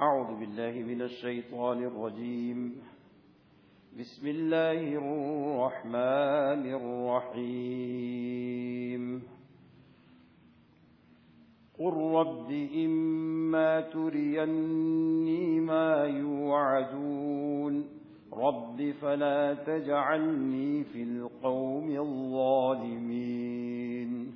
أعوذ بالله من الشيطان الرجيم. بسم الله الرحمن الرحيم. قل رب إما تريني ما يوعدون. رب فلا تجعلني في القوم الظالمين.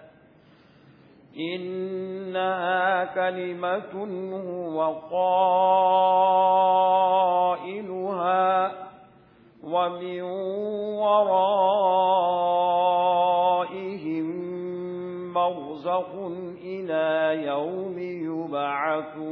إنها كلمة هو قائلها ومن ورائهم مرزق إلى يوم يبعثون.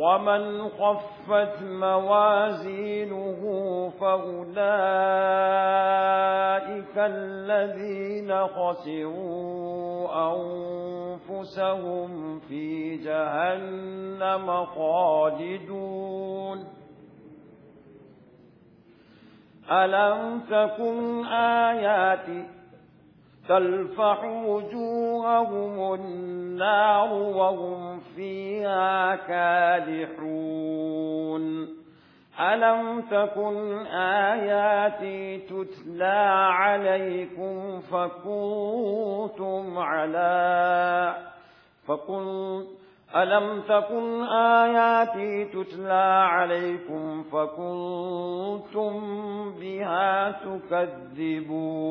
ومن خفت موازينه فأولئك الذين خسروا أنفسهم في جهنم خالدون ألم تكن آياتي تلفح وجوههم النار وهم فيها كالحون. ألم تكن آياتي تتلى عليكم فكنتم على فكنتم ألم تكن آياتي تتلى عليكم فكنتم بها تكذبون.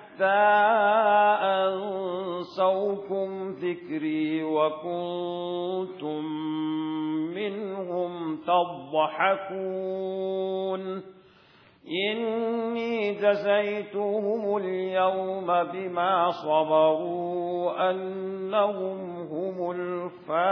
أنسوكم ذكري وكنتم منهم تضحكون إني جزيتهم اليوم بما صبروا أنهم هم الفائزون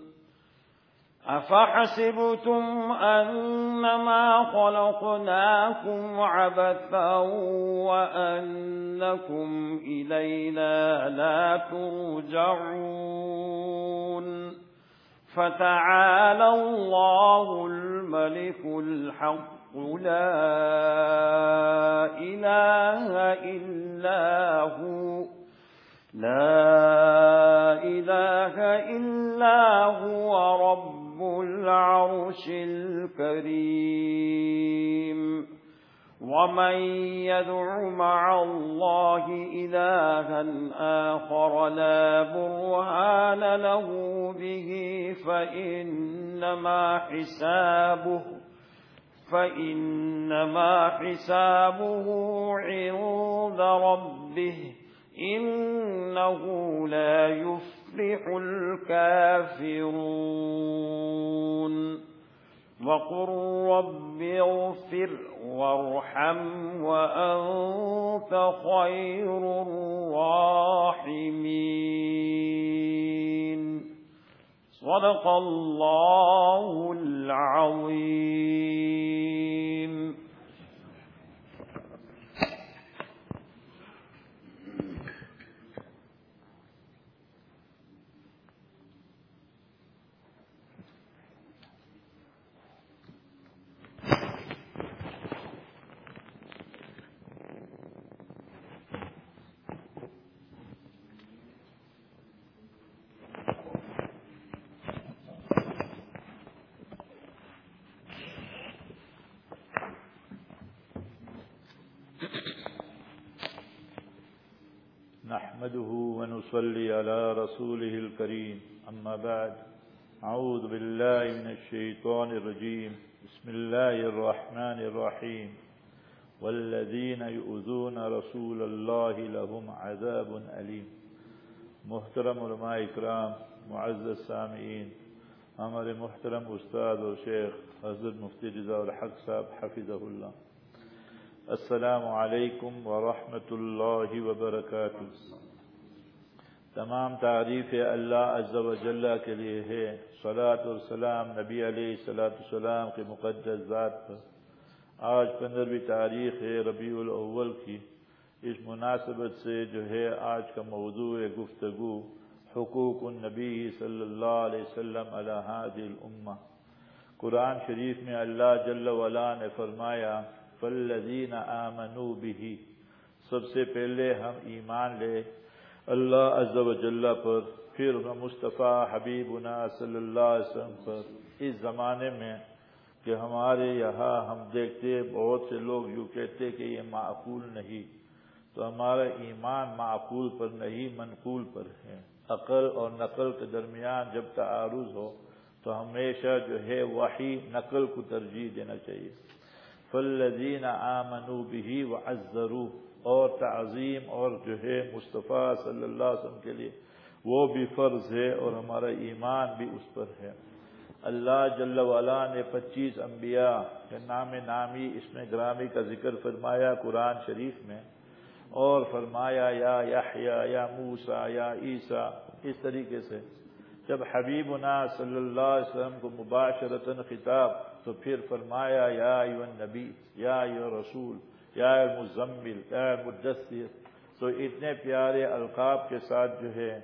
أفحسبتم أنما خلقناكم عبثا وأنكم إلينا لا ترجعون فتعالى الله الملك الحق لا إله إلا هو لا إله إلا هو رب العرش الكريم ومن يدع مع الله إلها آخر لا برهان له به فإنما حسابه فإنما حسابه عند ربه إنه لا يفلح الكافرون. وقل رب اغفر وارحم وأنت خير الراحمين. صدق الله العظيم. ونصلي على رسوله الكريم. أما بعد، أعوذ بالله من الشيطان الرجيم. بسم الله الرحمن الرحيم. والذين يؤذون رسول الله لهم عذاب أليم. محترم علماء اکرام، معزز سامعین ہمارے محترم استاد اور شیخ، حضرت مفتی رضا الحق صاحب حفظہ اللہ. السلام علیکم ورحمۃ اللہ وبرکاتہ. تمام تعریف اللہ عز و جل کے لیے ہے۔ صلاۃ السلام نبی علیہ صلاۃ السلام کے مقدس ذات پر۔ آج پندرہویں تاریخ ہے، ربیع الاول کی۔ اس مناسبت سے جو ہے، آج کا موضوع گفتگو، حقوق النبی صلی اللہ علیہ وسلم علی هذه الامہ قرآن شریف میں اللہ جل وعلا نے فرمایا، فالذین آمنوا به۔ سب سے پہلے ہم ایمان لے اللہ عز و جل پر، پھر مصطفیٰ حبیبنا صلی اللہ علیہ وسلم پر۔ اس زمانے میں کہ ہمارے یہاں ہم دیکھتے بہت سے لوگ یوں کہتے کہ یہ معقول نہیں۔ تو ہمارا ایمان معقول پر نہیں، منقول پر ہے۔ عقل اور نقل کے درمیان جب تعارض ہو، تو ہمیشہ جو ہے وہی نقل کو ترجیح دینا چاہیے۔ فلزین آمنو بھی و اور تعظیم اور جو ہے مصطفیٰ صلی اللہ علیہ وسلم کے لیے وہ بھی فرض ہے اور ہمارا ایمان بھی اس پر ہے۔ اللہ جل والا نے پچیس انبیاء کے نام نامی اس میں گرامی کا ذکر فرمایا قرآن شریف میں اور فرمایا یا یحییٰ یا موسا یا عیسیٰ، اس طریقے سے۔ جب حبیبنا صلی اللہ علیہ وسلم کو مباشرتاً خطاب تو پھر فرمایا یا ایون نبی یا رسول یا مزمل، یا مدثر۔ تو اتنے پیارے القاب کے ساتھ جو ہے،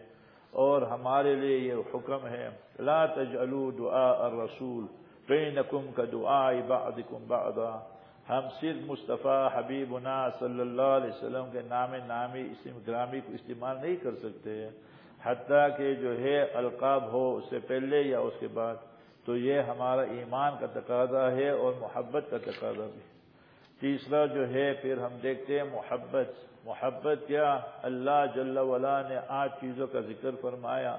اور ہمارے لیے یہ حکم ہے، لا تجعلوا دعاء الرسول بینکم کا دعا بعضکم بعضا۔ ہم صرف مصطفیٰ حبیب صلی اللہ علیہ وسلم کے نام نامی اسم گرامی کو استعمال نہیں کر سکتے، حتیٰ کہ جو ہے القاب ہو اس سے پہلے یا اس کے بعد۔ تو یہ ہمارا ایمان کا تقاضا ہے اور محبت کا تقاضا بھی۔ تیسرا جو ہے، پھر ہم دیکھتے ہیں محبت۔ محبت کیا؟ اللہ جل ولا نے آٹھ چیزوں کا ذکر فرمایا۔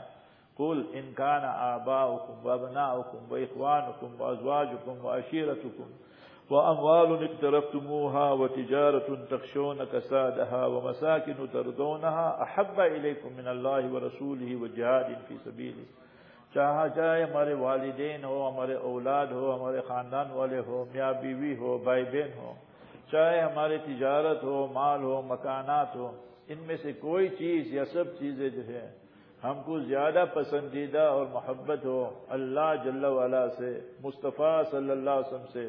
کل انکان آبا حکم وبنا حکم و اخوان حکم و ازواج حکم و عشیرت حکم وأموال اقترفتموها وتجارة تخشون كسادها ومساكن ترضونها أحب إليكم من الله ورسوله وجهاد في سبيله چاہا چاہے ہمارے والدین ہو، ہمارے اولاد ہو، ہمارے خاندان والے ہو، میاں بیوی ہو، بھائی بہن ہو۔ چاہے ہماری تجارت ہو، مال ہو، مکانات ہو، ان میں سے کوئی چیز یا سب چیزیں جو ہے ہم کو زیادہ پسندیدہ اور محبت ہو، اللہ جل والا سے، مصطفیٰ صلی اللہ علیہ وسلم سے،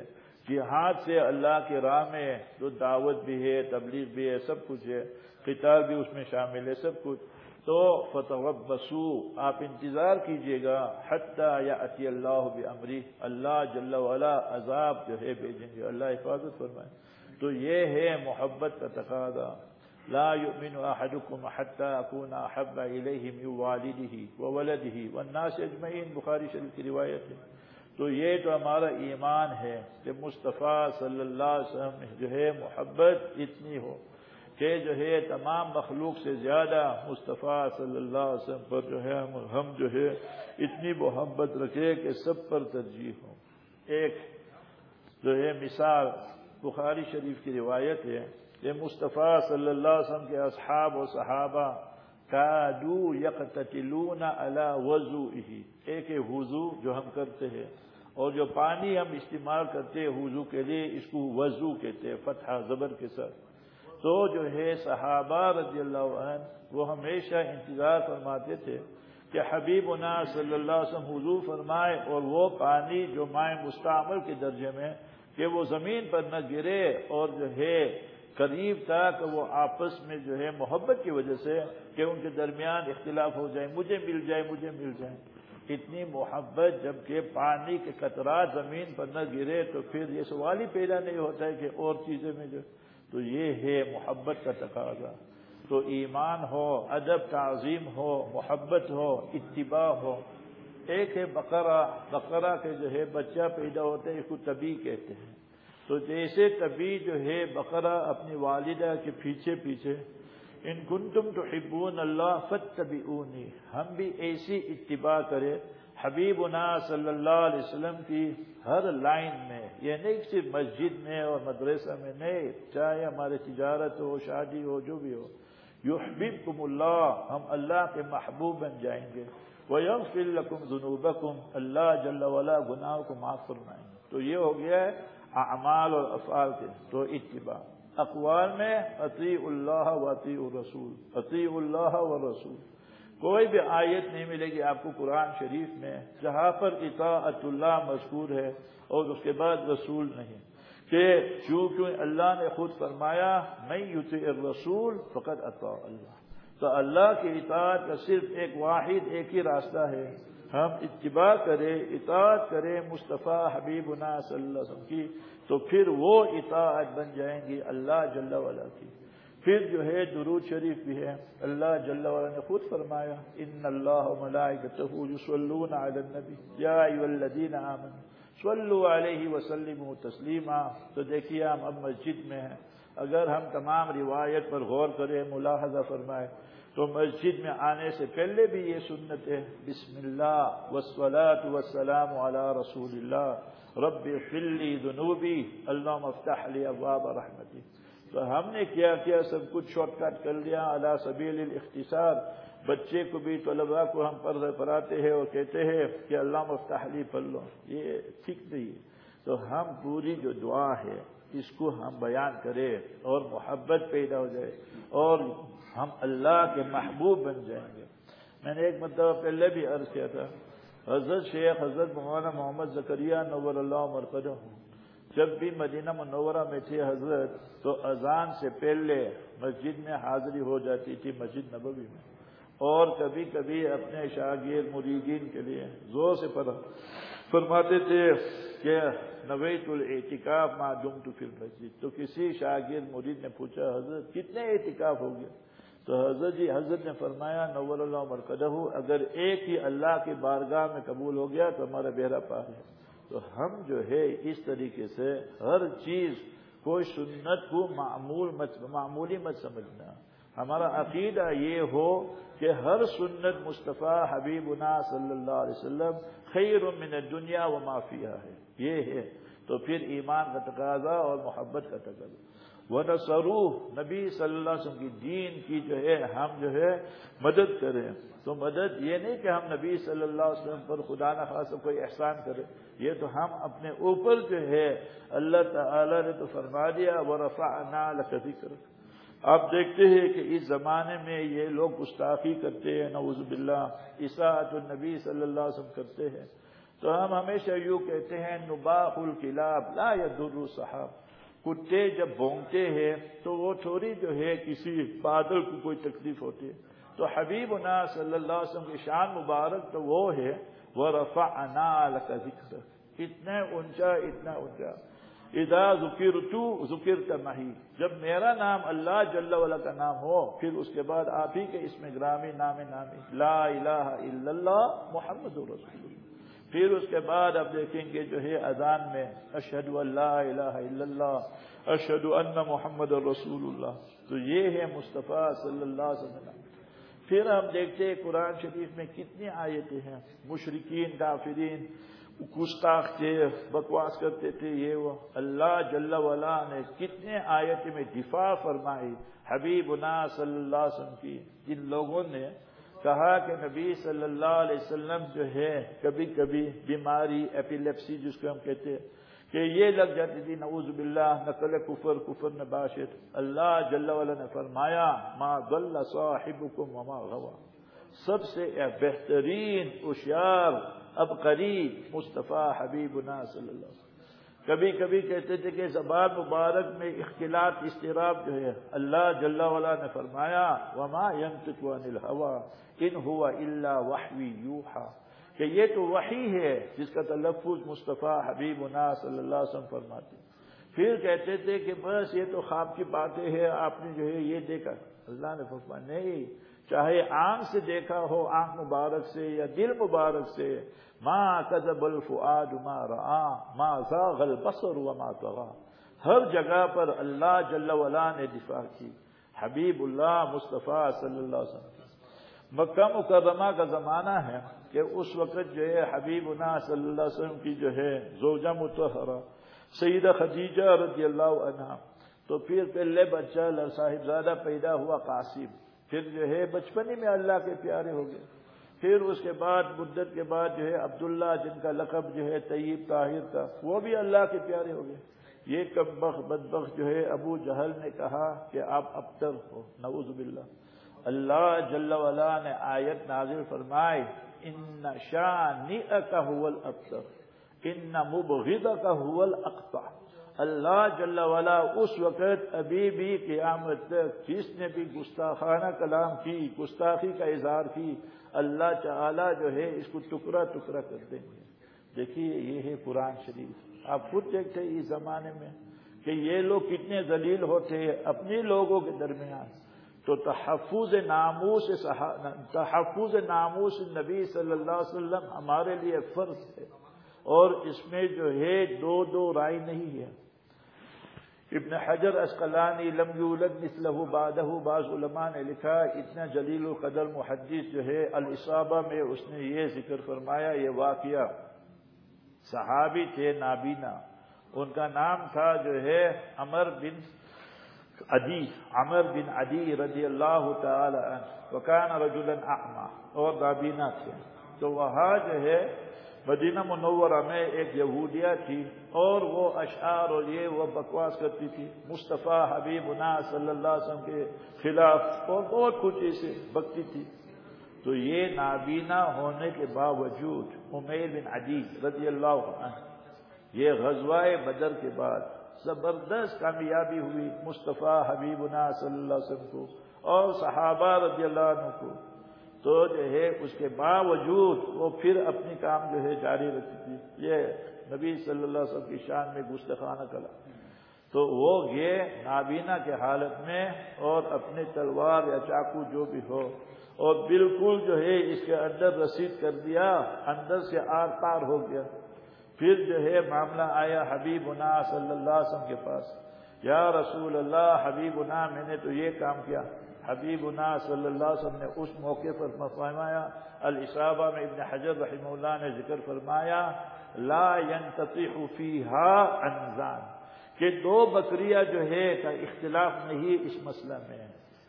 جہاد سے اللہ کے راہ میں جو دعوت بھی ہے، تبلیغ بھی ہے، سب کچھ ہے قتال بھی اس میں شامل ہے، سب کچھ۔ تو فتح بسو آپ انتظار کیجیے گا، حتیٰ یا عطی اللہ بمری اللہ جل والا عذاب جو ہے، بھیجیں گے۔ اللہ حفاظت فرمائے۔ تو یہ ہے محبت کا تقاضا۔ لا يؤمن احدكم حتى اكون احب اليه من والده وولده والناس اجمعين بخاری شریف کی روایت ہے۔ تو یہ تو ہمارا ایمان ہے کہ مصطفیٰ صلی اللہ علیہ وسلم جو ہے محبت اتنی ہو کہ جو ہے تمام مخلوق سے زیادہ مصطفیٰ صلی اللہ علیہ وسلم پر جو ہے ہم جو ہے اتنی محبت رکھے کہ سب پر ترجیح ہو۔ ایک جو ہے مثال بخاری شریف کی روایت ہے کہ مصطفیٰ صلی اللہ علیہ وسلم کے اصحاب و صحابہ کادو یقتلون علی وضو ایک وضو جو ہم کرتے ہیں اور جو پانی ہم استعمال کرتے ہیں وضو کے لیے، اس کو وضو کہتے ہیں، فتح زبر کے ساتھ۔ تو جو ہے صحابہ رضی اللہ عنہ، وہ ہمیشہ انتظار فرماتے تھے کہ حبیب نا صلی اللہ علیہ وسلم وضو فرمائے اور وہ پانی جو مائع مستعمل کے درجے میں کہ وہ زمین پر نہ گرے اور جو ہے قریب تھا کہ وہ آپس میں جو ہے محبت کی وجہ سے کہ ان کے درمیان اختلاف ہو جائے، مجھے مل جائے، مجھے مل جائے۔ اتنی محبت جبکہ پانی کے قطرات زمین پر نہ گرے تو پھر یہ سوال ہی پیدا نہیں ہوتا ہے کہ اور چیزیں میں جو تو یہ ہے محبت کا تقاضا۔ تو ایمان ہو، ادب، تعظیم ہو، محبت ہو، اتباع ہو۔ ایک ہے بقرہ بقرہ کے جو ہے بچہ پیدا ہوتا ہے، اس کو طبی کہتے ہیں۔ تو جیسے طبی جو ہے بقرہ اپنی والدہ کے پیچھے پیچھے، ان کن تم تو حبون اللہ فت ہم بھی ایسی اتباع کرے حبیب صلی اللہ علیہ وسلم کی ہر لائن میں یہ نہیں صرف مسجد میں اور مدرسہ میں نہیں چاہے ہمارے تجارت ہو، شادی ہو، جو بھی ہو یو حبیب اللہ، ہم اللہ کے محبوب بن جائیں گے۔ وہ یوم فلکم جنوبکم اللہ جل والا گناہ کو معاف فرمائیں گے تو یہ ہو گیا ہے اعمال اور افعال کے تو اتباع۔ اقوال میں عطی اللہ و عطی الرسول عطی اللہ و رسول۔ کوئی بھی آیت نہیں ملے گی آپ کو قرآن شریف میں، جہاں پر اطاعت اللہ مذکور ہے اور اس کے بعد رسول نہیں۔ کہ چونکہ اللہ نے خود فرمایا میں یوت رسول فقط اطاع اللہ تو اللہ کی اطاعت کا صرف ایک واحد ایک ہی راستہ ہے۔ ہم اتباع کرے اطاعت کرے مصطفیٰ حبیب صلی اللہ علیہ وسلم کی، تو پھر وہ اطاعت بن جائیں گی اللہ جل والا کی۔ پھر جو ہے درود شریف بھی ہے۔ اللہ جل والا نے خود فرمایا، ان اللہ یصلون علی النبی۔ یا ایها الذین آمنوا صلوا علیہ وسلموا تسلیما۔ تو دیکھیے، ہم اب مسجد میں ہیں۔ اگر ہم تمام روایت پر غور کریں، ملاحظہ فرمائے تو مسجد میں آنے سے پہلے بھی یہ سنت ہے، بسم اللہ وسلاۃ وسلام علی رسول اللہ. رب فلی جنوبی اللہ مفتاح علی ابواب رحمتی. تو ہم نے کیا کیا، سب کچھ شارٹ کٹ کر لیا اللہ سبیل الاختصار. بچے کو بھی طلبا کو ہم پڑھ پڑھاتے ہیں اور کہتے ہیں کہ اللہ مفتاح علی پڑھ لو یہ ٹھیک نہیں ہے۔ تو ہم پوری جو دعا ہے، اس کو ہم بیان کریں اور محبت پیدا ہو جائے اور ہم اللہ کے محبوب بن جائیں گے۔ میں نے ایک مرتبہ پہلے بھی عرض کیا تھا، حضرت شیخ حضرت مولانا محمد زکریہ نور اللہ مرکز ہوں۔ جب بھی مدینہ منورہ میں تھی حضرت، تو اذان سے پہلے مسجد میں حاضری ہو جاتی تھی، مسجد نبوی میں۔ اور کبھی کبھی اپنے شاگیر مریدین کے لیے زور سے پڑھا فرماتے تھے کہ نویت الاعتکاف ما دم تو پھر مسجد تو کسی شاگیر مرید نے پوچھا، حضرت کتنے اعتکاف ہو گیا تو حضرت جی حضرت نے فرمایا نور اللہ مرکدہ اگر ایک ہی اللہ کی بارگاہ میں قبول ہو گیا تو ہمارا بہرا پار ہے۔ تو ہم جو ہے، اس طریقے سے ہر چیز کوئی سنت کو معمول مت، معمولی مت سمجھنا۔ ہمارا عقیدہ یہ ہو کہ ہر سنت مصطفیٰ حبیب صلی اللہ علیہ وسلم خیر من دنیا و معافیہ ہے۔ یہ ہے۔ تو پھر ایمان کا تقاضا اور محبت کا تقاضا۔ وہ نبی صلی اللہ علیہ وسلم کی دین کی جو ہے، ہم جو ہے، مدد کریں۔ تو مدد یہ نہیں کہ ہم نبی صلی اللہ علیہ وسلم پر خدا نخواست کوئی احسان کرے یہ تو ہم اپنے اوپر جو ہے، اللہ تعالی نے تو فرما دیا وہ رفا کر آپ دیکھتے ہیں کہ اس زمانے میں یہ لوگ گستاخی کرتے ہیں، نعوذ باللہ۔ عیساط النبی صلی اللہ علیہ وسلم کرتے ہیں۔ تو ہم ہمیشہ یوں کہتے ہیں، نباح الکلاب لا یدر صاحب کتے جب بونگتے ہیں تو وہ تھوڑی جو ہے کسی بادل کو کوئی تکلیف ہوتی ہے۔ تو حبیب نا صلی اللہ علیہ وسلم کی شان مبارک تو وہ ہے وہ رفا انال کا ذکر اتنا اونچا اتنا اونچا۔ ادا ذکر تو ذکر کا نہیں جب میرا نام اللہ جل والا کا نام ہو، پھر اس کے بعد آپ ہی کے اس میں گرامی نام نامی۔ لا الہ الا اللہ محمد رسول اللہ۔ پھر اس کے بعد آپ دیکھیں گے جو ہے اذان میں، اشہد اللہ الہ الا اللہ، اشہد ان محمد رسول اللہ۔ تو یہ ہے مصطفیٰ صلی اللہ علیہ وسلم۔ پھر ہم دیکھتے ہیں قرآن شریف میں کتنی آیتیں ہیں۔ مشرقین کافرین، گستاخ تھے، بکواس کرتے تھے، یہ وہ۔ اللہ جل ولا نے کتنے آیت میں دفاع فرمائی حبیب نا صلی اللہ علیہ وسلم کی۔ جن لوگوں نے کہا کہ نبی صلی اللہ علیہ وسلم جو ہے، کبھی کبھی بیماری ایپیلیپسی جس کو ہم کہتے ہیں، کہ یہ لگ جاتی تھی، نعوذ باللہ، نقل کفر کفر نباشر اللہ جل نے فرمایا، ما ضل صاحبکم وما غوا سب سے بہترین، ہوشیار، اب قریب مصطفیٰ حبیب صلی اللہ علیہ وسلم۔ کبھی کبھی کہتے تھے کہ زبان مبارک میں اختلاط استراب جو ہے، اللہ جل وعلا نے فرمایا، وما ينطق عن الهوى ان هو الا وحی یوحا کہ یہ تو وحی ہے جس کا تلفظ مصطفیٰ حبیب صلی اللہ علیہ وسلم فرماتے پھر کہتے تھے کہ بس یہ تو خواب کی باتیں ہیں، آپ نے جو ہے یہ دیکھا۔ اللہ نے فرمایا، نہیں چاہے آنکھ سے دیکھا ہو، آنکھ مبارک سے یا دل مبارک سے ماں کذب الفؤاد ما رآ، ما زاغ البصر وما طغى ہر جگہ پر اللہ جل ولا نے دفاع کی۔ حبیب اللہ مصطفیٰ صلی اللہ علیہ وسلم۔ مکہ مکرمہ کا زمانہ ہے کہ اس وقت جو ہے حبیب اللہ صلی اللہ علیہ وسلم کی جو ہے زوجہ متحرہ سیدہ خدیجہ رضی اللہ عنہ۔ تو پھر پہلے بچہ صاحبزادہ پیدا ہوا قاسم۔ پھر جو ہے بچپنی میں اللہ کے پیارے ہو گئے۔ پھر اس کے بعد، مدت کے بعد جو ہے عبداللہ جن کا لقب جو ہے طیب طاہر کا وہ بھی اللہ کے پیارے ہو گئے۔ یہ کم بخ بد جو ہے ابو جہل نے کہا کہ آپ ابتر ہو۔ نعوذ باللہ۔ اللہ جل ولا نے آیت نازل فرمائے ان شانی کا حول ابتر ان مبغض کا حول اقتا اللہ جل والا اس وقت ابھی بھی قیامت تک جس نے بھی گستاخانہ کلام کی، گستاخی کا اظہار کی، اللہ تعالی جو ہے اس کو ٹکڑا ٹکڑا کر دیں گے۔ دیکھیے، یہ ہے قرآن شریف۔ آپ خود دیکھتے اس زمانے میں کہ یہ لوگ کتنے ذلیل ہوتے ہیں اپنے لوگوں کے درمیان۔ تو تحفظ ناموس تحفظ ناموس نبی صلی اللہ علیہ وسلم ہمارے لیے فرض ہے۔ اور اس میں جو ہے دو دو رائے نہیں ہے۔ ابن حجر اسقلانی لم یولد مثلہ بعدہ، بعض علماء نے لکھا اتنا جلیل القدر محدث جو ہے الصابہ میں اس نے یہ ذکر فرمایا، یہ واقعہ صحابی تھے، نابینا۔ ان کا نام تھا جو ہے عمر بن عدی، عمر بن عدی رضی اللہ تعالی عنہ۔ وکان رجلا اعما اور نابینا تھے۔ تو وہاں جو ہے مدینہ منورہ میں ایک یہودیہ تھی اور وہ اشعار اور یہ وہ بکواس کرتی تھی، مصطفیٰ حبیب نا صلی اللہ علیہ وسلم کے خلاف اور بہت کچھ ایسے بکتی تھی۔ تو یہ نابینا ہونے کے باوجود عمیر بن عدیب رضی اللہ عنہ، یہ غزوہ بدر کے بعد زبردست کامیابی ہوئی۔ مصطفیٰ حبیب نا صلی اللہ علیہ وسلم کو اور صحابہ رضی اللہ عنہ کو۔ تو جو ہے اس کے باوجود وہ پھر اپنی کام جو ہے جاری رکھتی تھی۔ یہ نبی صلی اللہ علیہ وسلم کی شان میں گستخانہ کلا۔ تو وہ یہ نابینا کے حالت میں اور اپنے تلوار یا چاقو جو بھی ہو۔ اور بالکل جو ہے اس کے اندر رسید کر دیا، اندر سے آر پار ہو گیا۔ پھر جو ہے معاملہ آیا حبیب انا صلی اللہ علیہ وسلم کے پاس۔ یا رسول اللہ حبیب انا میں نے تو یہ کام کیا۔ حبیب نا صلی اللہ علیہ وسلم نے اس موقع پر فرمایا الصابہ میں ابن حجر رحمہ اللہ نے ذکر فرمایا، لا ينتطح فيها انزان، کہ دو بکریاں جو ہے کا اختلاف نہیں اس مسئلہ میں۔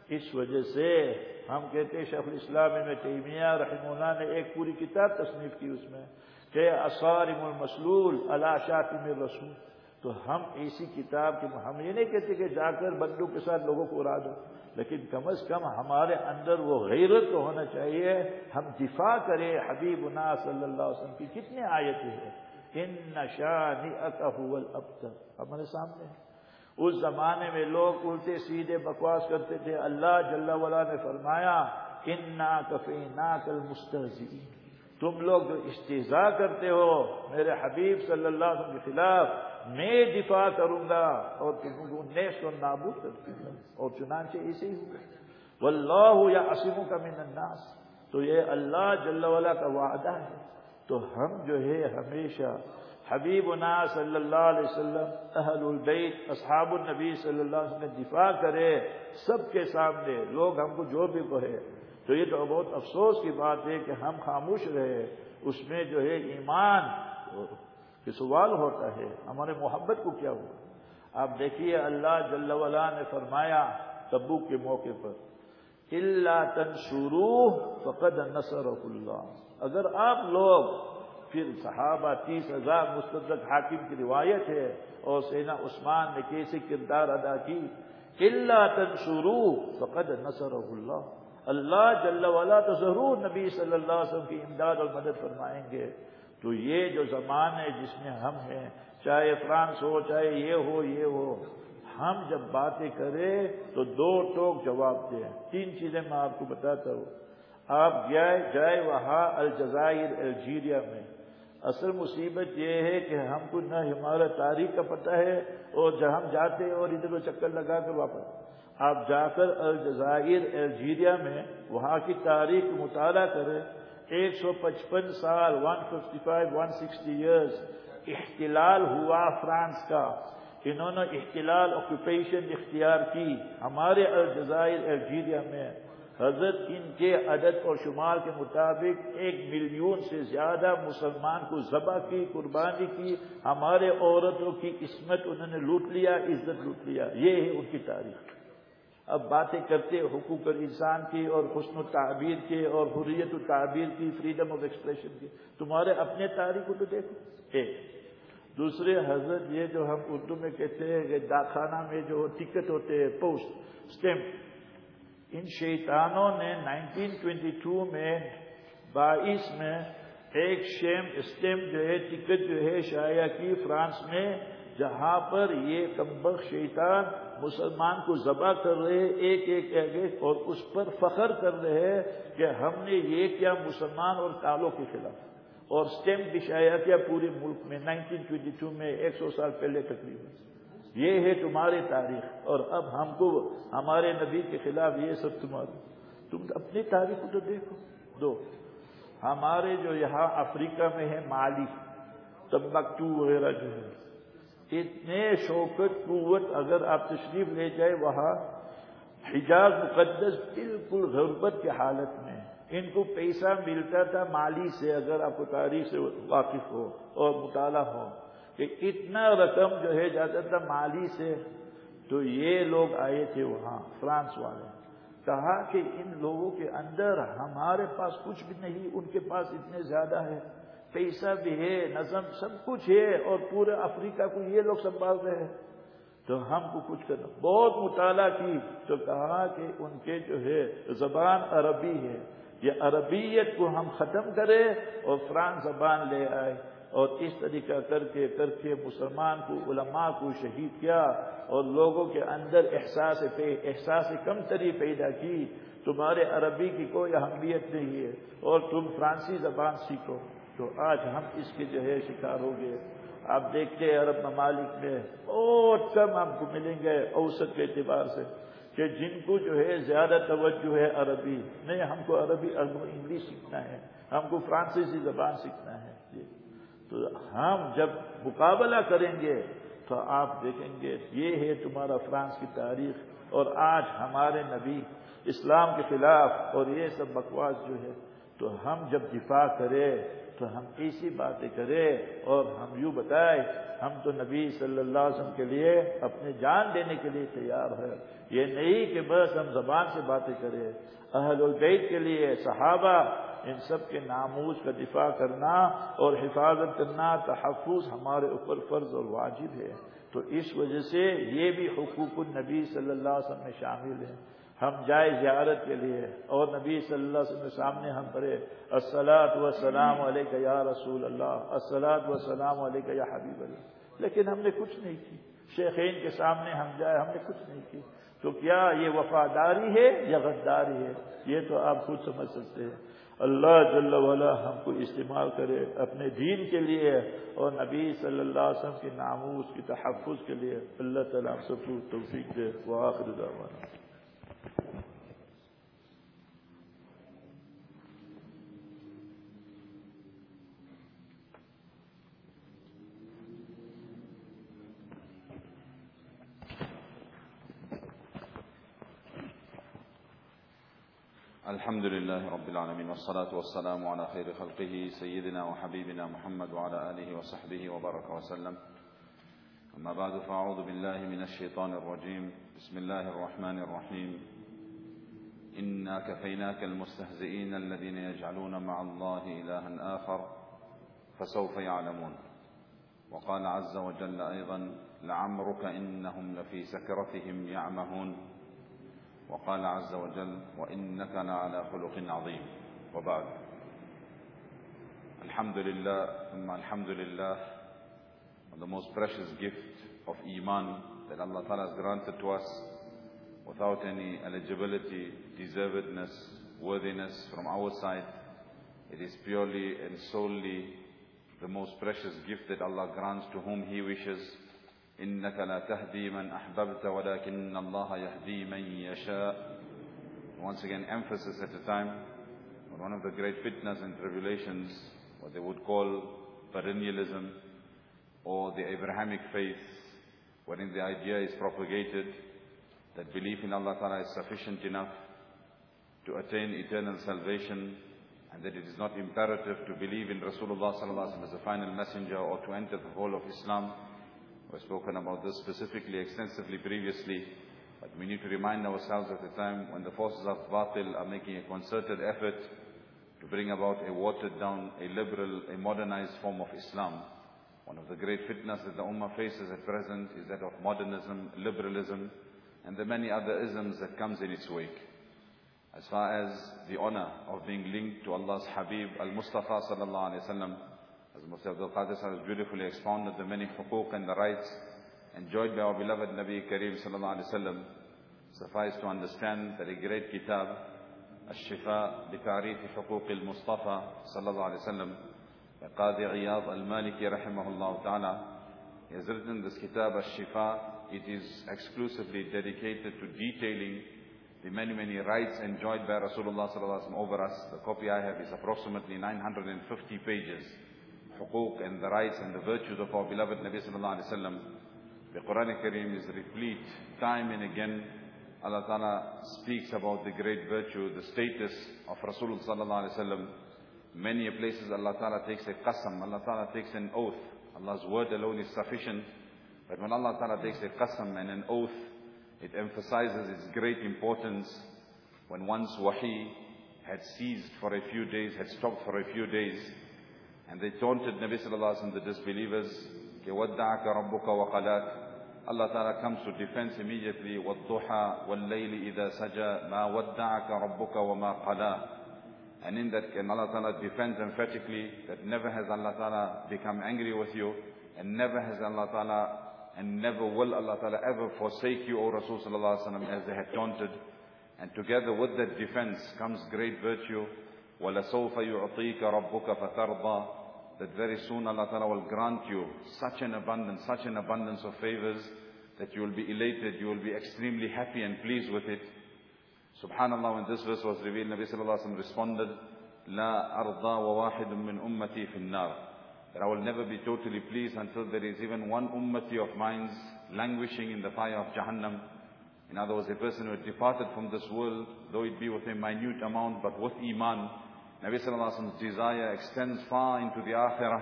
اس وجہ سے ہم کہتے ہیں شیخ الاسلام میں تیمیہ رحمہ اللہ نے ایک پوری کتاب تصنیف کی اس میں کہ اصارم المسلول علا شاطم الرسول۔ تو ہم ایسی کتاب کے، ہم یہ نہیں کہتے کہ جا کر بندوں کے ساتھ لوگوں کو اڑا دو۔ لیکن کم از کم ہمارے اندر وہ غیرت تو ہونا چاہیے۔ ہم دفاع کریں حبیب نا صلی اللہ علیہ وسلم کی کتنی آیتیں ہیں۔ ان نشانی اکول اب تک ہمارے سامنے۔ اس زمانے میں لوگ الٹے سیدھے بکواس کرتے تھے۔ اللہ جل ولا نے فرمایا ان نا کفی نا کل تم لوگ جو استضاء کرتے ہو میرے حبیب صلی اللہ علیہ وسلم کے خلاف، میں دفاع کروں گا اور تم کو نیس و نابود کرتے اور چنانچہ ایسے ہی ہوگا۔ واللہ یا اسموں کا من الناس۔ تو یہ اللہ جل والا کا وعدہ ہے۔ تو ہم جو ہے ہمیشہ حبیب نا صلی اللہ علیہ وسلم، اہل البیت، اصحاب النبی صلی اللہ علیہ وسلم دفاع کرے، سب کے سامنے، لوگ ہم کو جو بھی کہے۔ تو یہ تو بہت افسوس کی بات ہے کہ ہم خاموش رہے، اس میں جو ہے ایمان کہ سوال ہوتا ہے، ہمارے محبت کو کیا ہوا؟ آپ دیکھیے اللہ جل ولا نے فرمایا تبو کے موقع پر اللہ تنشرو فقد نصر اللہ. اگر آپ لوگ، پھر صحابہ تیس ہزار مستدق حاکم کی روایت ہے، اور سینا عثمان نے کیسے کردار ادا کی؟ اللہ تنشرو فقد نصر اللہ. اللہ جل والا تو ضرور نبی صلی اللہ علیہ وسلم کی امداد اور مدد فرمائیں گے۔ تو یہ جو زمان ہے جس میں ہم ہیں، چاہے فرانس ہو، چاہے یہ ہو یہ ہو، ہم جب باتیں کریں تو دو ٹوک جواب دیں۔ تین چیزیں میں آپ کو بتاتا ہوں۔ آپ جائے جائے وہاں الجزائر، الجیریا میں۔ اصل مصیبت یہ ہے کہ ہم کو نہ ہمارا تاریخ کا پتہ ہے اور جب ہم جاتے ہیں اور ادھر چکر لگا کر واپس آپ جا کر الجزائر، الجیریا میں وہاں کی تاریخ مطالعہ کریں۔ ایک سو پچپن سال one fifty five one sixty years احتلال ہوا فرانس کا۔ انہوں نے احتلال آکوپیشن اختیار کی ہمارے الجزائر، الجیریا میں۔ حضرت ان کے عدد اور شمار کے مطابق ایک ملین سے زیادہ مسلمان کو ذبح کی، قربانی کی، ہمارے عورتوں کی قسمت انہوں نے لوٹ لیا، عزت لوٹ لیا۔ یہ ہے ان کی تاریخ۔ اب باتیں کرتے حقوق انسان کی اور حسن و تعبیر کے اور حریت و تعبیر کی فریڈم آف ایکسپریشن کی۔ تمہارے اپنے تاریخ کو تو دیکھو۔ ایک۔ دوسرے، حضرت یہ جو ہم اردو میں کہتے ہیں کہ داخانہ میں جو ٹکٹ ہوتے ہیں، پوسٹ اسٹیمپ ان شیطانوں نے 1922 میں بائیس میں ایک شیم اسٹیمپ جو ہے، ٹکٹ جو ہے، شائع کی فرانس میں، جہاں پر یہ کمبخ شیطان مسلمان کو ذبح کر رہے ایک ایک ایک اور اس پر فخر کر رہے کہ ہم نے یہ کیا مسلمان اور تالوں کے خلاف۔ اور اسٹیمپ دشایا کیا پورے ملک میں 1922 میں، ایک سو سال پہلے تقریباً یہ ہے تمہاری تاریخ۔ اور اب ہم کو، ہمارے نبی کے خلاف یہ سب تمہاری تم اپنی تاریخ کو تو دیکھو۔ دو، ہمارے جو یہاں افریقہ میں ہے مالی تمبکٹو وغیرہ جو ہے اتنے شوکت قوت اگر آپ تشریف لے جائے وہاں، حجاز مقدس بالکل غربت کی حالت میں ان کو پیسہ ملتا تھا مالی سے اگر آپ کو تاریخ سے واقف ہو اور مطالعہ ہو کہ اتنا رقم جو ہے جاتا تھا مالی سے، تو یہ لوگ آئے تھے وہاں، فرانس والے۔ کہا کہ ان لوگوں کے اندر ہمارے پاس کچھ بھی نہیں، ان کے پاس اتنے زیادہ ہے پیسہ بھی ہے، نظم سب کچھ ہے اور پورے افریقہ کو یہ لوگ سنبھال رہے ہیں۔ تو ہم کو کچھ کرنا۔ بہت مطالعہ کی، تو کہا کہ ان کے جو ہے، زبان عربی ہے۔ یہ عربیت کو ہم ختم کرے اور فرانس زبان لے آئے۔ اور اس طریقہ کر کے کر کے مسلمان کو، علماء کو شہید کیا اور لوگوں کے اندر احساس احساس کم تری پیدا کی۔ تمہارے عربی کی کوئی اہمیت نہیں ہے اور تم فرانسی زبان سیکھو۔ تو آج ہم اس کے جو ہے شکار ہو گئے آپ دیکھتے ہیں عرب ممالک میں بہت کم آپ کو ملیں گے اوسط کے اعتبار سے کہ جن کو جو ہے زیادہ توجہ ہے عربی۔ نہیں، ہم کو عربی انگلش سیکھنا ہے، ہم کو فرانسیسی زبان سیکھنا ہے۔ جی۔ تو ہم جب مقابلہ کریں گے تو آپ دیکھیں گے، یہ ہے تمہارا فرانس کی تاریخ اور آج ہمارے نبی اسلام کے خلاف اور یہ سب بکواس جو ہے تو ہم جب دفاع کریں تو ہم ایسی باتیں کریں اور ہم یوں بتائیں، ہم تو نبی صلی اللہ علیہ وسلم کے لیے اپنے جان دینے کے لیے تیار ہے یہ نہیں کہ بس ہم زبان سے باتیں کریں۔ اہل البیت کے لیے، صحابہ، ان سب کے ناموز کا دفاع کرنا اور حفاظت کرنا تحفظ ہمارے اوپر فرض اور واجب ہے۔ تو اس وجہ سے یہ بھی حقوق النبی صلی اللہ علیہ وسلم میں شامل ہیں۔ ہم جائے زیارت کے لیے اور نبی صلی اللہ علیہ وسلم کے سامنے ہم پڑھے السلاۃ وسلام علیہ یا رسول اللہ السلاۃ وسلام علیہ یا حبیب اللہ۔ لیکن ہم نے کچھ نہیں کی۔ شیخین کے سامنے ہم جائے، ہم نے کچھ نہیں کی۔ تو کیا یہ وفاداری ہے یا غداری ہے؟ یہ تو آپ خود سمجھ سکتے ہیں۔ اللہ جل والا ہم کو استعمال کرے اپنے دین کے لیے اور نبی صلی اللہ علیہ وسلم کے ناموس کی تحفظ کے لیے۔ اللہ تعالیٰ سب کو توفیق دے۔ وہ آخر دعوانا۔ الحمد لله رب العالمين والصلاة والسلام على خير خلقه سيدنا وحبيبنا محمد وعلى آله وصحبه وبارك وسلم. أما بعد فأعوذ بالله من الشيطان الرجيم. بسم الله الرحمن الرحيم. إنا كفيناك المستهزئين الذين يجعلون مع الله إلها آخر فسوف يعلمون. وقال عز وجل أيضا لعمرك إنهم لفي سكرتهم يعمهون. وقال عز وجل وإنك لعلى خلق عظيم وبعد الحمد لله ثم الحمد لله the most precious gift of Iman that Allah Ta'ala has granted to us without any eligibility, deservedness, worthiness from our side. It is purely and solely the most precious gift that Allah grants to whom He wishes إنك لا تهدي من أحببت ولكن الله يهدي من يشاء Once again, emphasis at a time when one of the great fitnas and tribulations, what they would call perennialism or the Abrahamic faith, wherein the idea is propagated that belief in Allah Ta'ala is sufficient enough to attain eternal salvation and that it is not imperative to believe in Rasulullah Sallallahu as the final messenger or to enter the whole of Islam. We've spoken about this specifically, extensively previously. But we need to remind ourselves at the time when the forces of Batil are making a concerted effort to bring about a watered down, a liberal, a modernized form of Islam. One of the great fitnas that the Ummah faces at present is that of modernism, liberalism, and the many other isms that comes in its wake. As far as the honor of being linked to Allah's Habib al-Mustafa sallallahu alayhi wa as Mufti Abdul Qadir has beautifully expounded the many huquq and the rights enjoyed by our beloved Nabi Kareem sallallahu alayhi wasallam. Suffice to understand that a great kitab, الشفاء بتعريف حقوق المصطفى صلى الله عليه وسلم by Qadi Iyad al-Maliki rahimahullah ta'ala. He has written this kitab, Al-Shifa. It is exclusively dedicated to detailing the many, many rights enjoyed by Rasulullah sallallahu alaihi wasallam over us. The copy I have is approximately 950 pages huquq and the rights and the virtues of our beloved Nabi sallallahu alayhi wa. The Quran Kareem is replete time and again. Allah Ta'ala speaks about the great virtue, the status of Rasulullah sallallahu alayhi wa. Many places Allah Ta'ala takes a qasam, Allah Ta'ala takes an oath. Allah's word alone is sufficient. But when Allah Ta'ala takes a qasam and an oath, it emphasizes its great importance. When once wahi had ceased for a few days, had stopped for a few days, and they taunted Nabi sallallahu alaihi wasallam, the disbelievers, وَدَّعَكَ رَبُّكَ وَقَلَاكَ Allah Ta'ala comes to defense immediately, وَالضُّحَى وَاللَّيْلِ إِذَا سَجَى مَا وَدَّعَكَ رَبُّكَ وَمَا قَلَى And in that can Allah Ta'ala defends emphatically that never has Allah Ta'ala become angry with you, and never has Allah Ta'ala, and never will Allah Ta'ala ever forsake you, O Rasul Sallallahu Alaihi Wasallam, as they had taunted. And together with that defense comes great virtue. وَلَسَوْفَ يُعْطِيكَ رَبُّكَ فَتَرْضَى that very soon Allah Ta'ala will grant you such an abundance, such an abundance of favors that you will be elated, you will be extremely happy and pleased with it. Subhanallah, when this verse was revealed, Nabi Sallallahu Alaihi Wasallam responded, لا أرضى وواحد من أمتي في النار. That I will never be totally pleased until there is even one ummati of mine languishing in the fire of Jahannam. In other words, a person who had departed from this world, though it be with a minute amount, but with Iman, Nabi Sallallahu Alaihi Wasallam's desire extends far into the akhirah,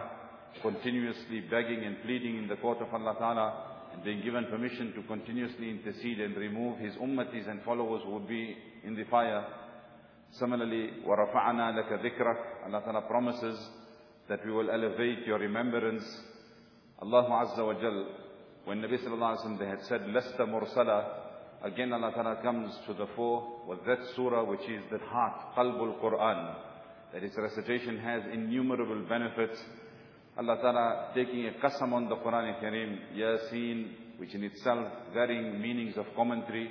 continuously begging and pleading in the court of Allah Ta'ala, and being given permission to continuously intercede and remove his ummatis and followers who would be in the fire. Similarly, وَرَفَعْنَا لَكَ ذِكْرَكَ Allah Ta'ala promises that we will elevate your remembrance. Allah Azza wa Jal, when Nabi Sallallahu Alaihi Wasallam they had said, لَسْتَ مُرْسَلَةً Again Allah Ta'ala comes to the fore with that surah which is the heart, Qalbul Quran. that its recitation has innumerable benefits. Allah Ta'ala taking a qasam on the Quran Kareem, Yasin, which in itself varying meanings of commentary.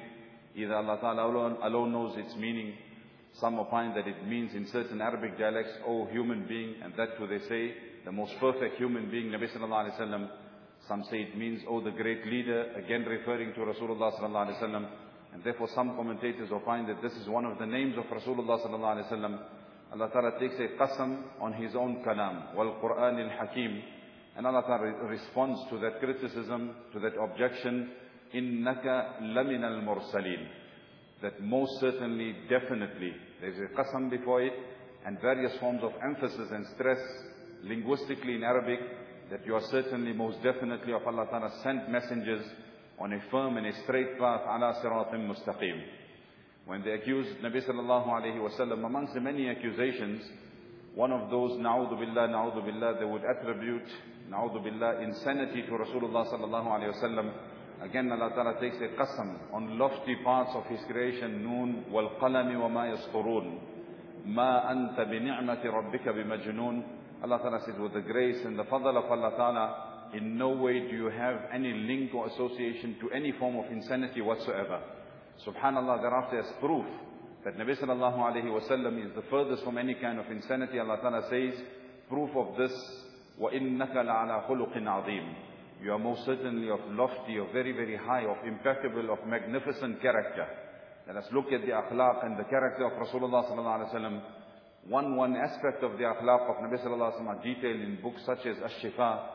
Either Allah Ta'ala alone, alone knows its meaning. Some opine that it means in certain Arabic dialects, oh human being, and that too they say, the most perfect human being, Nabi Sallallahu Alaihi Wasallam. Some say it means, oh the great leader, again referring to Rasulullah Sallallahu Alaihi Wasallam. And therefore some commentators opine that this is one of the names of Rasulullah Sallallahu Alaihi Wasallam. Allah Ta'ala takes a qasam on his own kalam, wal Quran al-Hakim. And Allah Ta'ala responds to that criticism, to that objection, innaka lamin al-mursaleen. That most certainly, definitely, there's a qasam before it, and various forms of emphasis and stress, linguistically in Arabic, that you are certainly most definitely of Allah Ta'ala sent messengers on a firm and a straight path, ala siratim mustaqim. When they accused Nabi sallallahu alayhi wasallam, amongst the many accusations, one of those, na'udhu billah, na'udhu billah, they would attribute, na'udhu billah, insanity to Rasulullah sallallahu alayhi wasallam. Again, Allah Ta'ala takes a qasam on lofty parts of His creation, noon, wal qalami wa ma yasturun. Ma anta bi ni'mati rabbika bi majnoon. Allah Ta'ala says, with the grace and the fadl of Allah Ta'ala, in no way do you have any link or association to any form of insanity whatsoever. Subhanallah, thereafter as proof that Nabi sallallahu alayhi wa sallam is the furthest from any kind of insanity, Allah Ta'ala says, proof of this, وَإِنَّكَ لَعَلَى خُلُقٍ عَظِيمٍ You are most certainly of lofty, of very, very high, of impeccable, of magnificent character. Let us look at the akhlaq and the character of Rasulullah sallallahu alayhi wa sallam one, one aspect of the akhlaq of Nabi Sallallahu Alaihi Wasallam detailed in books such as Ash-Shifa.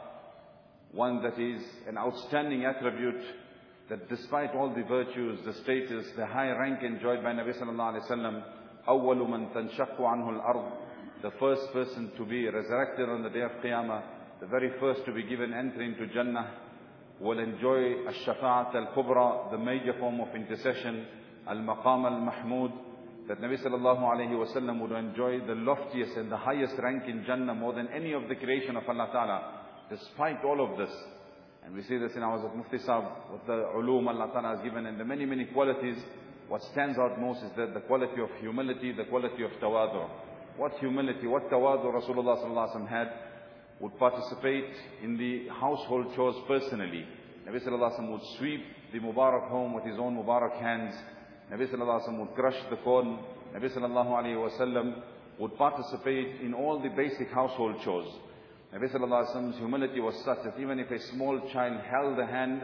One that is an outstanding attribute that despite all the virtues, the status, the high rank enjoyed by Nabi Sallallahu Alaihi Wasallam, أول من تنشق عنه الأرض the first person to be resurrected on the day of Qiyamah, the very first to be given entry into Jannah, will enjoy Ash-Shafa'at al-Kubra, the major form of intercession, Al-Maqam al-Mahmud, that Nabi sallallahu alayhi wa sallam would enjoy the loftiest and the highest rank in Jannah more than any of the creation of Allah Ta'ala, despite all of this. and we see this in our Mufti Sahib, with the ulum Allah Ta'ala has given and the many, many qualities. What stands out most is that the quality of humility, the quality of tawadu. What humility, what tawadu Rasulullah sallallahu alayhi wa had, would participate in the household chores personally. Nabi sallallahu Alaihi Wasallam would sweep the Mubarak home with his own Mubarak hands. Nabi sallallahu alaihi wasallam would crush the corn. Nabi sallallahu alaihi wasallam would participate in all the basic household chores. Nabi sallallahu alaihi wasallam's humility was such that even if a small child held the hand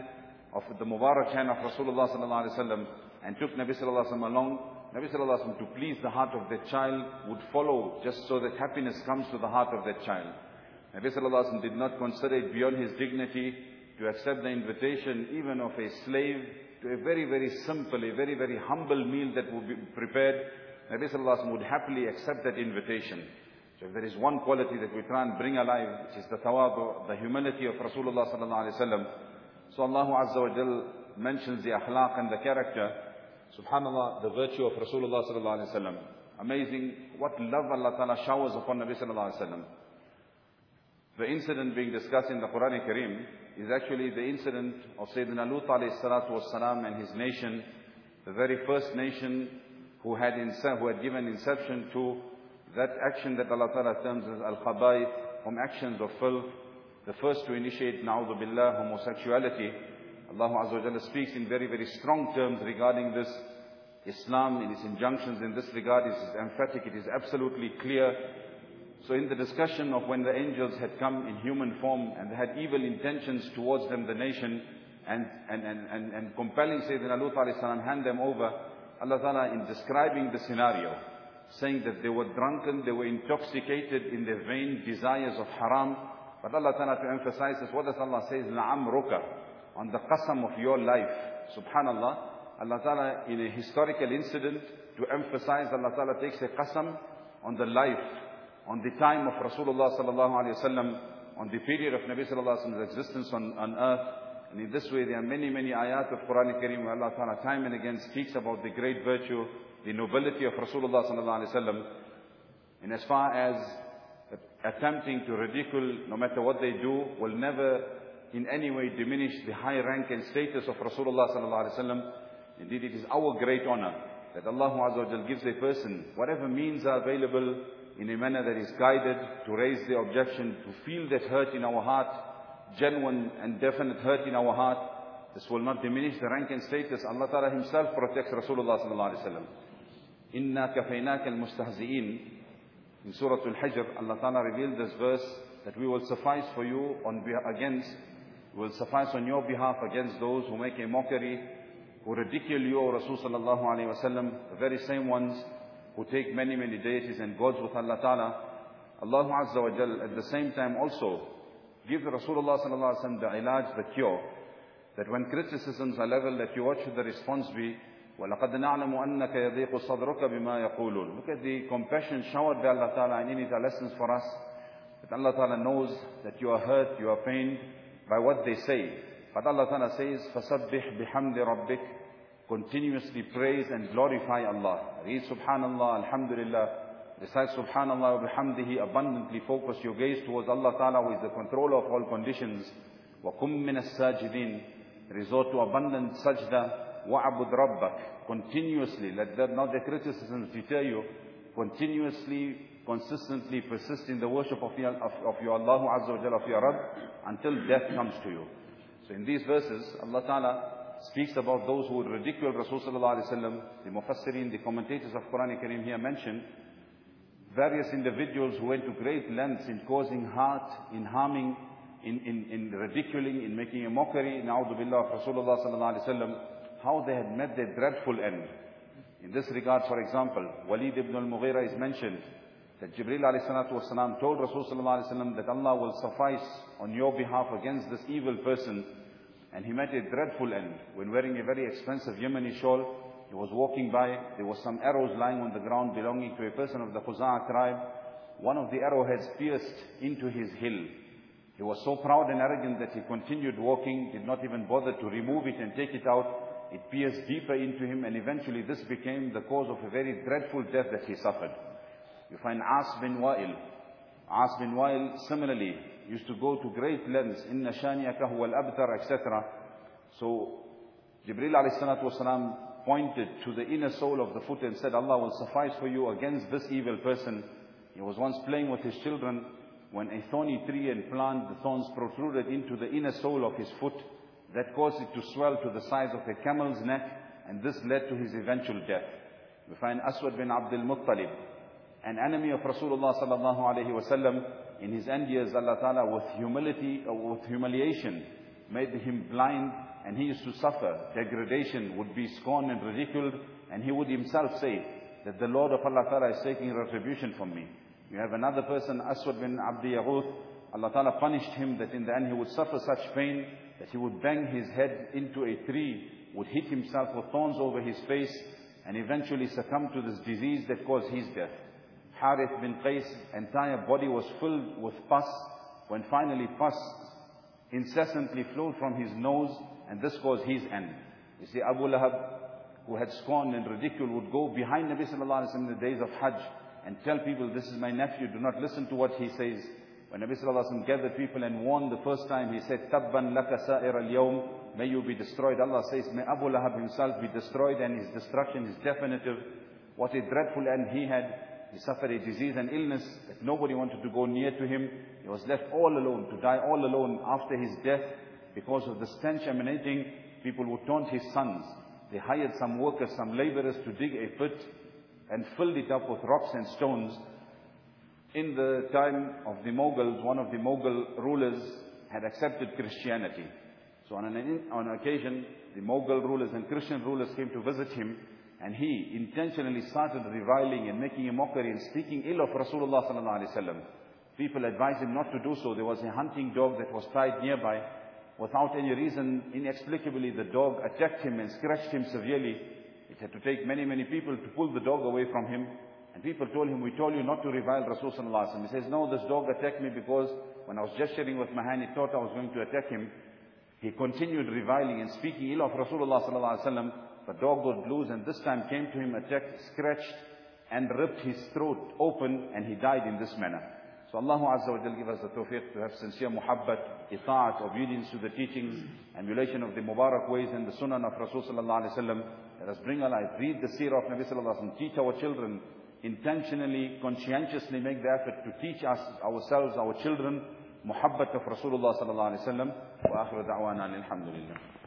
of the Mubarak hand of Rasulullah sallallahu alaihi wasallam and took Nabi sallallahu alaihi wasallam along, Nabi sallallahu alaihi wasallam to please the heart of that child would follow just so that happiness comes to the heart of that child. Nabi sallallahu alaihi wasallam did not consider it beyond his dignity to accept the invitation even of a slave to a very, very simple, a very, very humble meal that would be prepared, Nabi Sallallahu Alaihi Wasallam would happily accept that invitation. So if there is one quality that we try and bring alive, which is the tawadu, the humility of Rasulullah Sallallahu Alaihi Wasallam. So Allah Azza wa Jal mentions the akhlaq and the character. Subhanallah, the virtue of Rasulullah Sallallahu Alaihi Wasallam. Amazing what love Allah Ta'ala showers upon Nabi Sallallahu Alaihi Wasallam. The incident being discussed in the Quran Kareem is actually the incident of Sayyidina Lut alayhi salatu and his nation, the very first nation who had, who had given inception to that action that Allah Ta'ala terms as al-khabaith, from actions of filth, the first to initiate, na'udhu billah, homosexuality. Allah Azza wa Jalla speaks in very, very strong terms regarding this. Islam in its injunctions in this regard is emphatic, it is absolutely clear so in the discussion of when the angels had come in human form and had evil intentions towards them, the nation, and, and, and, and, and compelling Sayyidina Lut alayhi salam hand them over, Allah Ta'ala in describing the scenario, saying that they were drunken, they were intoxicated in their vain desires of haram. But Allah Ta'ala to emphasize this, what does Allah say? La'amruka, on the qasam of your life. Subhanallah, Allah Ta'ala in a historical incident, to emphasize Allah Ta'ala takes a qasam on the life on the time of Rasulullah sallallahu alayhi wasallam, on the period of Nabi sallallahu Alaihi wasallam's existence on, on earth. And in this way, there are many, many ayat of Quran Kareem where Allah Ta'ala time and again speaks about the great virtue the nobility of Rasulullah sallallahu alaihi wasallam in as far as attempting to ridicule no matter what they do will never in any way diminish the high rank and status of Rasulullah sallallahu alaihi wasallam. Indeed, it is our great honor that Allah Azza wa gives a person whatever means are available in a manner that is guided to raise the objection, to feel that hurt in our heart, genuine and definite hurt in our heart. This will not diminish the rank and status. Allah Ta'ala Himself protects Rasulullah Sallallahu Alaihi Wasallam. Inna kafaynaka al-mustahzi'in. In Surah Al-Hijr, Allah Ta'ala revealed this verse that we will suffice for you on against, will suffice on your behalf against those who make a mockery, who ridicule you, O Rasul Sallallahu Alaihi Wasallam, the very same ones who take many, many deities and gods with Allah Ta'ala. Allah Azza wa Jal at the same time also give Rasulullah Sallallahu Alaihi Wasallam the ilaj, the cure, that when criticisms are leveled that you what should the response be? وَلَقَدْ نَعْلَمُ أَنَّكَ يَضِيقُ صَدْرُكَ بِمَا يَقُولُونَ Look at the compassion showered by Allah Ta'ala and in it are lessons for us. That Allah Ta'ala knows that you are hurt, you are pained by what they say. But Allah Ta'ala says, فَسَبِّحْ بِحَمْدِ رَبِّكَ Continuously praise and glorify Allah. Read Subhanallah, Alhamdulillah. Recite Subhanallah wa bihamdihi. Abundantly focus your gaze towards Allah Ta'ala who is the controller of all conditions. وَقُم مِّنَ السَّاجِدِينَ Resort to abundant sajda. وَعَبُدْ رَبَّكَ Continuously. Let that not the criticisms deter you. Continuously, consistently persist in the worship of your, of, of your Allah Azza wa Jalla, of your Rabb, until death comes to you. So in these verses, Allah Ta'ala speaks about those who would ridicule Rasulullah sallallahu The Mufassirin, the commentators of Quran Kareem here mention various individuals who went to great lengths in causing hurt, in harming, in, in, in ridiculing, in making a mockery, na'udhu billah, of Rasulullah sallallahu alayhi how they had met their dreadful end. In this regard, for example, Walid ibn al-Mughira is mentioned that Jibril wasalam told Rasulullah alayhi that Allah will suffice on your behalf against this evil person and he met a dreadful end. When wearing a very expensive Yemeni shawl, he was walking by, there were some arrows lying on the ground belonging to a person of the Khuzaa tribe. One of the arrowheads pierced into his heel. He was so proud and arrogant that he continued walking, did not even bother to remove it and take it out. It pierced deeper into him and eventually this became the cause of a very dreadful death that he suffered. You find As bin Wa'il. As bin Wa'il similarly used to go to great lengths, inna shaniyaka huwa al-abtar, etc. So, Jibril alayhi pointed to the inner sole of the foot and said, Allah will suffice for you against this evil person. He was once playing with his children when a thorny tree and plant, the thorns protruded into the inner sole of his foot. That caused it to swell to the size of a camel's neck, and this led to his eventual death. We find Aswad bin Abdul Muttalib, an enemy of Rasulullah sallallahu alayhi wasallam, in his end years, Allah Ta'ala, with humility, or uh, with humiliation, made him blind, and he used to suffer degradation, would be scorned and ridiculed, and he would himself say that the Lord of Allah Ta'ala is taking retribution from me. You have another person, Aswad bin Abdi Yaghuth, Allah Ta'ala punished him that in the end he would suffer such pain that he would bang his head into a tree, would hit himself with thorns over his face, and eventually succumb to this disease that caused his death. Harith bin Qais' entire body was filled with pus, when finally pus incessantly flowed from his nose, and this caused his end. You see, Abu Lahab, who had scorned and ridiculed, would go behind Nabi sallallahu alayhi wa in the days of Hajj and tell people, this is my nephew, do not listen to what he says. When Nabi sallallahu alayhi wa gathered people and warned the first time, he said, Tabban laka sa'ir al-yawm, may you be destroyed. Allah says, may Abu Lahab himself be destroyed and his destruction is definitive. What a dreadful end he had. He suffered a disease and illness that nobody wanted to go near to him. He was left all alone, to die all alone after his death because of the stench emanating. People would taunt his sons. They hired some workers, some laborers to dig a pit and filled it up with rocks and stones. In the time of the Mughals, one of the Mughal rulers had accepted Christianity. So on an, on occasion, the Mughal rulers and Christian rulers came to visit him and he intentionally started reviling and making a mockery and speaking ill of Rasulullah sallallahu. People advised him not to do so. There was a hunting dog that was tied nearby. Without any reason, inexplicably, the dog attacked him and scratched him severely. It had to take many, many people to pull the dog away from him. And people told him, we told you not to revile Rasul sallallahu alaihi wasallam. He says, no, this dog attacked me because when I was gesturing with my hand, he thought I was going to attack him. He continued reviling and speaking ill of Rasulullah sallallahu alaihi wasallam The dog got loose and this time came to him, attacked, scratched, and ripped his throat open, and he died in this manner. So Allah Azza wa Jal give us the tawfiq to have sincere muhabbat, ita'at, obedience to the teachings, emulation of the Mubarak ways and the sunnah of Rasul sallallahu alayhi wa. Let us bring alive, read the seerah of Nabi sallallahu alayhi wa teach our children, intentionally, conscientiously make the effort to teach us, ourselves, our children, muhabbat of Rasulullah sallallahu alayhi wa sallam. Wa akhiru da'wana alhamdulillah.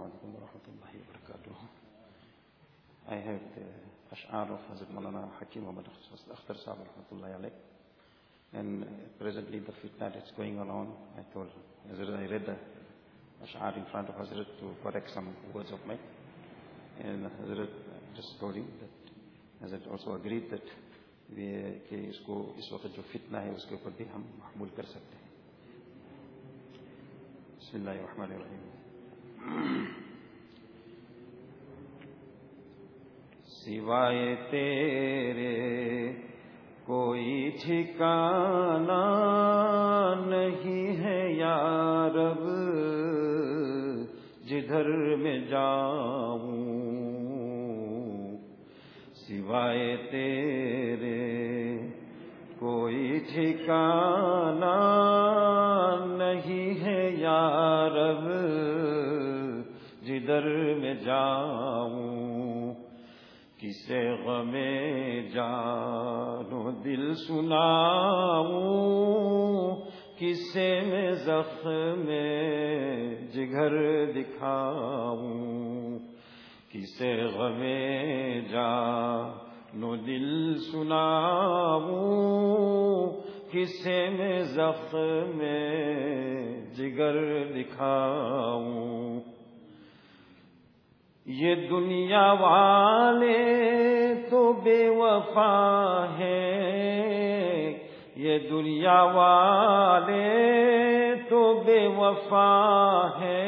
Alaikum wa rahmatullahi wa. I have the Ash'ar of Hazrat Malana Hakim Muhammad Akhtar Sahib rahmatullahi alayh. And presently the fitna that's going on, I told Hazrat, I read the Ash'ar in front of Hazrat to correct some words of mine. And Hazrat just told him that Hazrat also agreed that کہ اس کو اس وقت جو فتنہ ہے اس کے اوپر بھی ہم محمول کر سکتے ہیں۔ بسم اللہ الرحمن الرحیم۔ سوائے تیرے کوئی ٹھکانا نہیں ہے یا رب، جدھر میں جاؤں سوائے تیرے کوئی ٹھکانا نہیں ہے یا رب جدھر میں جاؤں کسے غم جانو دل سناؤں کسے میں زخم میں جگر دکھاؤں کسے غم جانو دل سناؤں کسے میں زخم جگر دکھاؤں۔ یہ دنیا والے تو بے وفا ہے یہ دنیا والے تو بے وفا ہے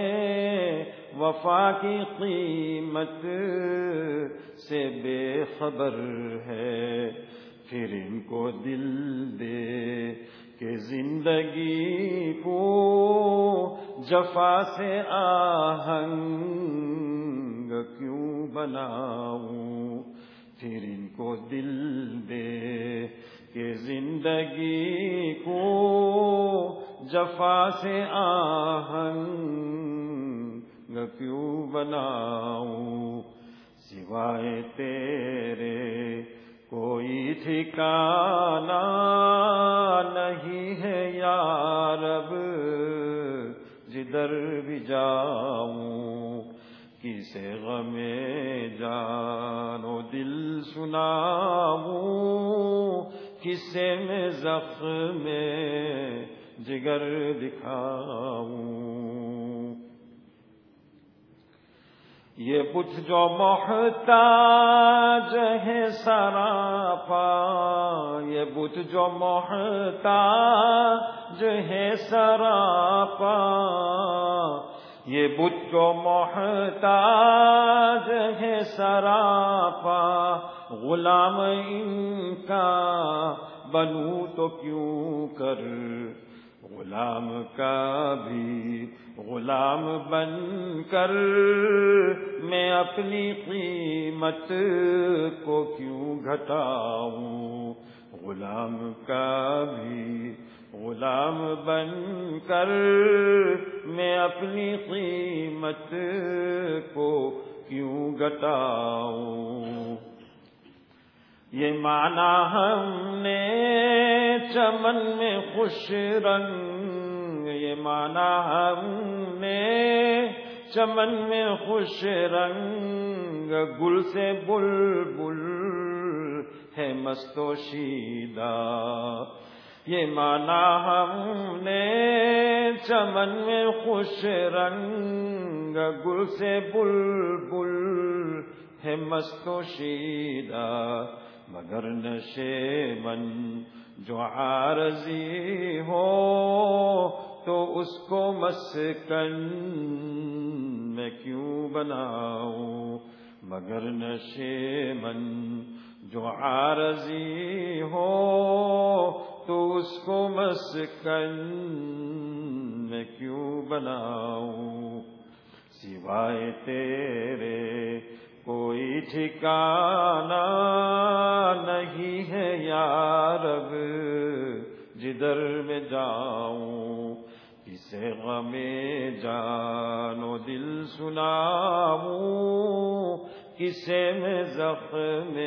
وفا کی قیمت سے بے خبر ہے۔ پھر ان کو دل دے کہ زندگی کو جفا سے آہنگ کیوں بناؤں؟ پھر ان کو دل دے کہ زندگی کو جفا سے آہنگ کیوں بناؤں سوائے تیرے کوئی ٹھکانا نہیں ہے یا رب جدھر بھی جاؤں کسے غم جانو دل سناؤں کسے میں زخم میں جگر دکھاؤں یہ بت جو محتاج ہے سراپا، یہ بت جو محتاج ہے سراپا۔ یہ بت جو محتاج ہے سراپا، غلام ان کا بنو تو کیوں کر؟ غلام کا بھی غلام بن کر میں اپنی قیمت کو کیوں گھٹاؤں؟ غلام کا بھی غلام بن کر میں اپنی قیمت کو کیوں گٹاؤں یہ مانا ہم نے چمن میں خوش رنگ یہ مانا ہم نے چمن میں خوش رنگ، گل سے بل بل ہے مستوشیدہ یہ مانا ہم نے چمن میں خوش رنگ، گل سے بل بل ہے مستوشیدہ مگر نشے من جو عارضی ہو تو اس کو مسکن میں کیوں بناؤں؟ مگر نشے من جو عارضی ہو، تو اس کو مسکن میں کیوں بناؤں؟ سوائے تیرے کوئی ٹھکانا نہیں ہے یارب جدھر میں جاؤں۔ کسے غمے جانو، دل سناؤں کسے میں زخم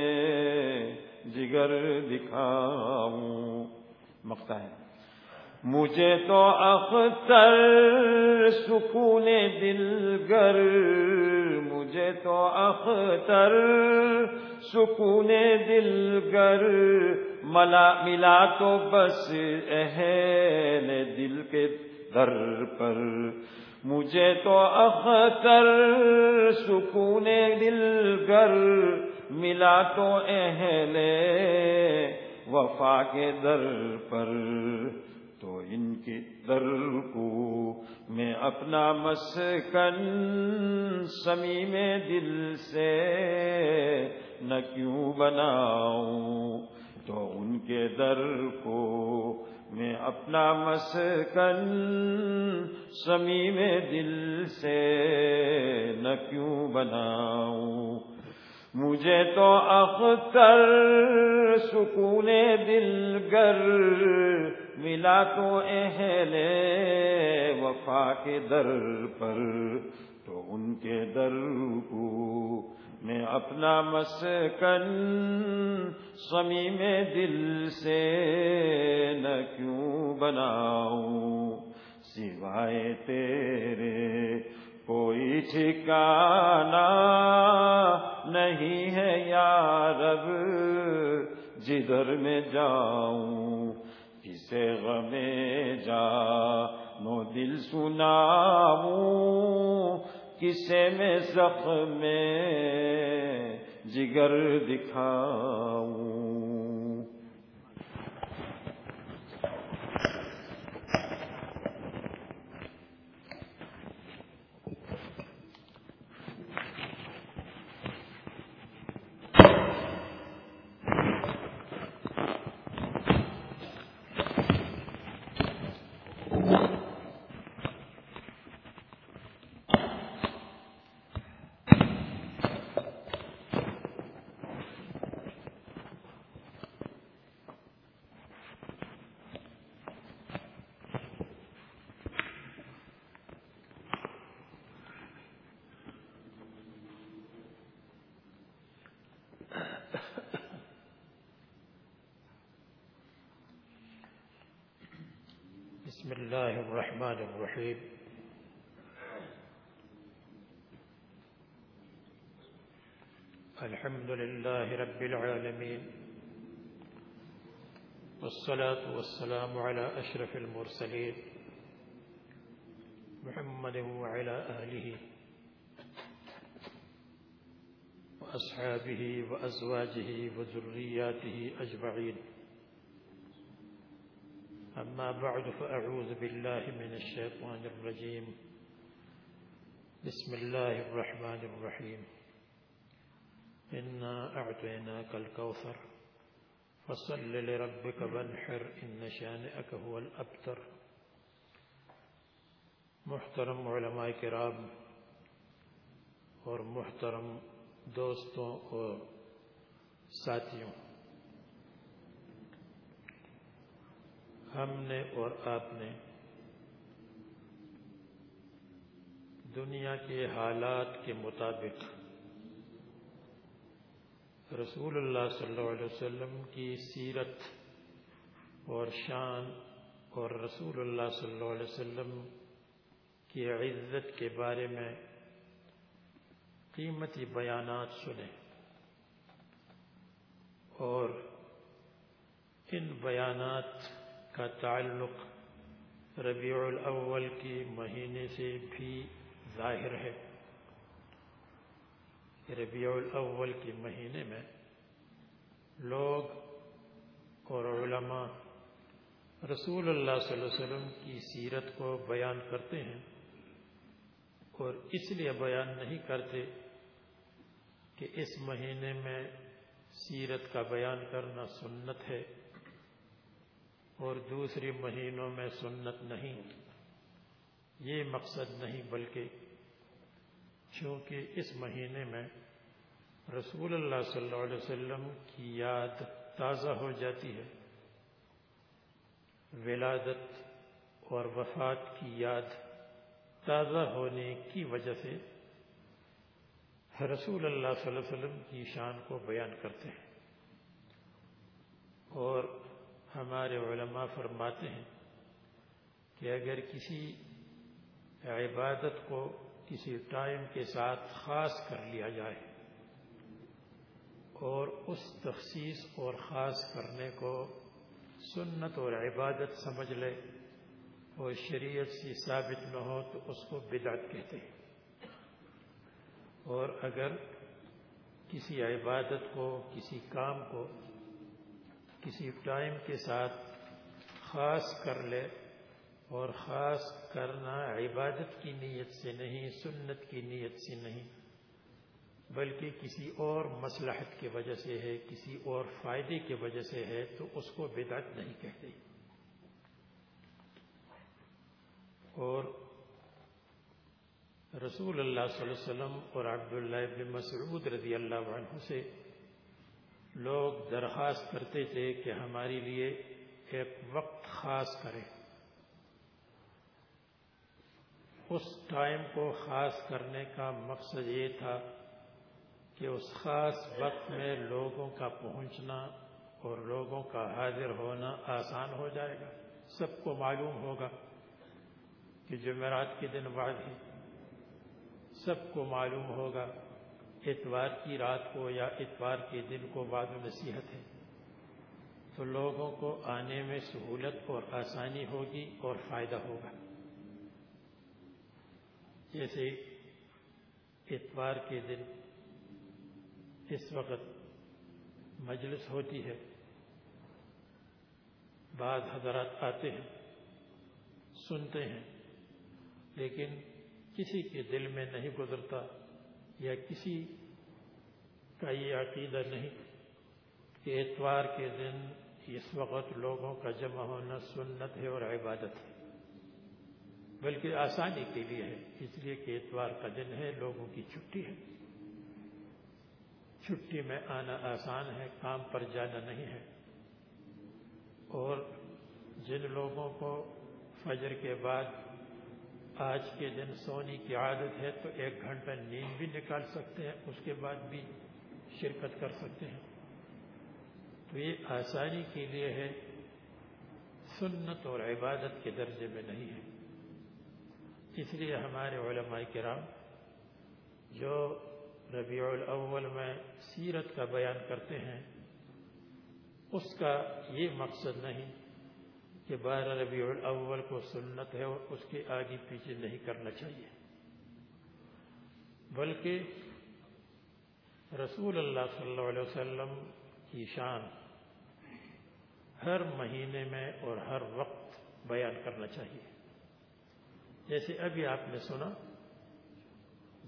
جگر دکھاؤں۔ مقتا ہے۔ مجھے تو اختر سکون دل گر، مجھے تو اختر سکون دل گر۔ ملا ملا تو بس اہل دل کے در پر۔ مجھے تو اختر سکون دل گر ملا تو اہل وفا کے در پر۔ تو ان کی در کو میں اپنا مسکن سمی میں دل سے نہ کیوں بناؤں؟ تو ان کے در کو میں اپنا مسکن سمی میں دل سے نہ کیوں بناؤں؟ مجھے تو اختر سکون دل گر ملا تو اہل وفا کے در پر، تو ان کے در کو میں اپنا مسکن سمی میں دل سے نہ کیوں بناؤں؟ سوائے تیرے کوئی ٹھکانا نہیں ہے یارب جدھر میں جاؤں، کسے غمے جا نو دل سناؤں کسے میں زخم میں جگر دکھاؤں۔ الرحيم الحمد لله رب العالمين. والصلاة والسلام على أشرف المرسلين محمد وعلى آله وأصحابه وأزواجه وذرياته أجمعين. أما بعد فأعوذ بالله من الشيطان الرجيم. بسم الله الرحمن الرحيم. إنا أعطيناك الكوثر فصل لربك وانحر إن شانئك هو الأبتر. محترم علماء کرام اور محترم دوستوں اور ساتھیوں ہم نے اور آپ نے دنیا کے حالات کے مطابق رسول اللہ صلی اللہ علیہ وسلم کی سیرت اور شان اور رسول اللہ صلی اللہ علیہ وسلم کی عزت کے بارے میں قیمتی بیانات سنیں اور ان بیانات کا تعلق ربیع الاول کی مہینے سے بھی ظاہر ہے۔ ربیع الاول کے مہینے میں لوگ اور علماء رسول اللہ صلی اللہ علیہ وسلم کی سیرت کو بیان کرتے ہیں اور اس لیے بیان نہیں کرتے کہ اس مہینے میں سیرت کا بیان کرنا سنت ہے۔ اور دوسری مہینوں میں سنت نہیں۔ یہ مقصد نہیں، بلکہ چونکہ اس مہینے میں رسول اللہ صلی اللہ علیہ وسلم کی یاد تازہ ہو جاتی ہے۔ ولادت اور وفات کی یاد تازہ ہونے کی وجہ سے رسول اللہ صلی اللہ علیہ وسلم کی شان کو بیان کرتے ہیں۔ اور ہمارے علماء فرماتے ہیں کہ اگر کسی عبادت کو کسی ٹائم کے ساتھ خاص کر لیا جائے اور اس تخصیص اور خاص کرنے کو سنت اور عبادت سمجھ لے اور شریعت سے ثابت نہ ہو تو اس کو بدعت کہتے ہیں۔ اور اگر کسی عبادت کو، کسی کام کو کسی ٹائم کے ساتھ خاص کر لے اور خاص کرنا عبادت کی نیت سے نہیں، سنت کی نیت سے نہیں، بلکہ کسی اور مصلحت کی وجہ سے ہے، کسی اور فائدے کی وجہ سے ہے، تو اس کو بدعت نہیں کہتے۔ اور رسول اللہ صلی اللہ علیہ وسلم اور عبداللہ ابن مسعود رضی اللہ عنہ سے لوگ درخواست کرتے تھے کہ ہمارے لیے ایک وقت خاص کرے۔ اس ٹائم کو خاص کرنے کا مقصد یہ تھا کہ اس خاص وقت میں لوگوں کا پہنچنا اور لوگوں کا حاضر ہونا آسان ہو جائے گا۔ سب کو معلوم ہوگا کہ جمعرات کے دن بعد ہی سب کو معلوم ہوگا اتوار کی رات کو یا اتوار کے دن کو بعد نصیحت ہے۔ تو لوگوں کو آنے میں سہولت اور آسانی ہوگی اور فائدہ ہوگا۔ جیسے اتوار کے دن اس وقت مجلس ہوتی ہے۔ بعض حضرات آتے ہیں، سنتے ہیں، لیکن کسی کے دل میں نہیں گزرتا۔ یا کسی کا یہ عقیدہ نہیں کہ اتوار کے دن اس وقت لوگوں کا جمع ہونا سنت ہے اور عبادت ہے، بلکہ آسانی کے لیے ہے۔ اس لیے کہ اتوار کا دن ہے، لوگوں کی چھٹی ہے۔ چھٹی میں آنا آسان ہے، کام پر جانا نہیں ہے۔ اور جن لوگوں کو فجر کے بعد آج کے دن سونی کی عادت ہے تو ایک گھنٹہ نیند بھی نکال سکتے ہیں، اس کے بعد بھی شرکت کر سکتے ہیں۔ تو یہ آسانی کے لیے ہے، سنت اور عبادت کے درجے میں نہیں ہے۔ اس لیے ہمارے علماء کرام، جو ربیع الاول میں سیرت کا بیان کرتے ہیں، اس کا یہ مقصد نہیں کہ بارہ ربیع الاول کو سنت ہے اور اس کے آگے پیچھے نہیں کرنا چاہیے۔ بلکہ رسول اللہ صلی اللہ علیہ وسلم کی شان ہر مہینے میں اور ہر وقت بیان کرنا چاہیے۔ جیسے ابھی آپ نے سنا،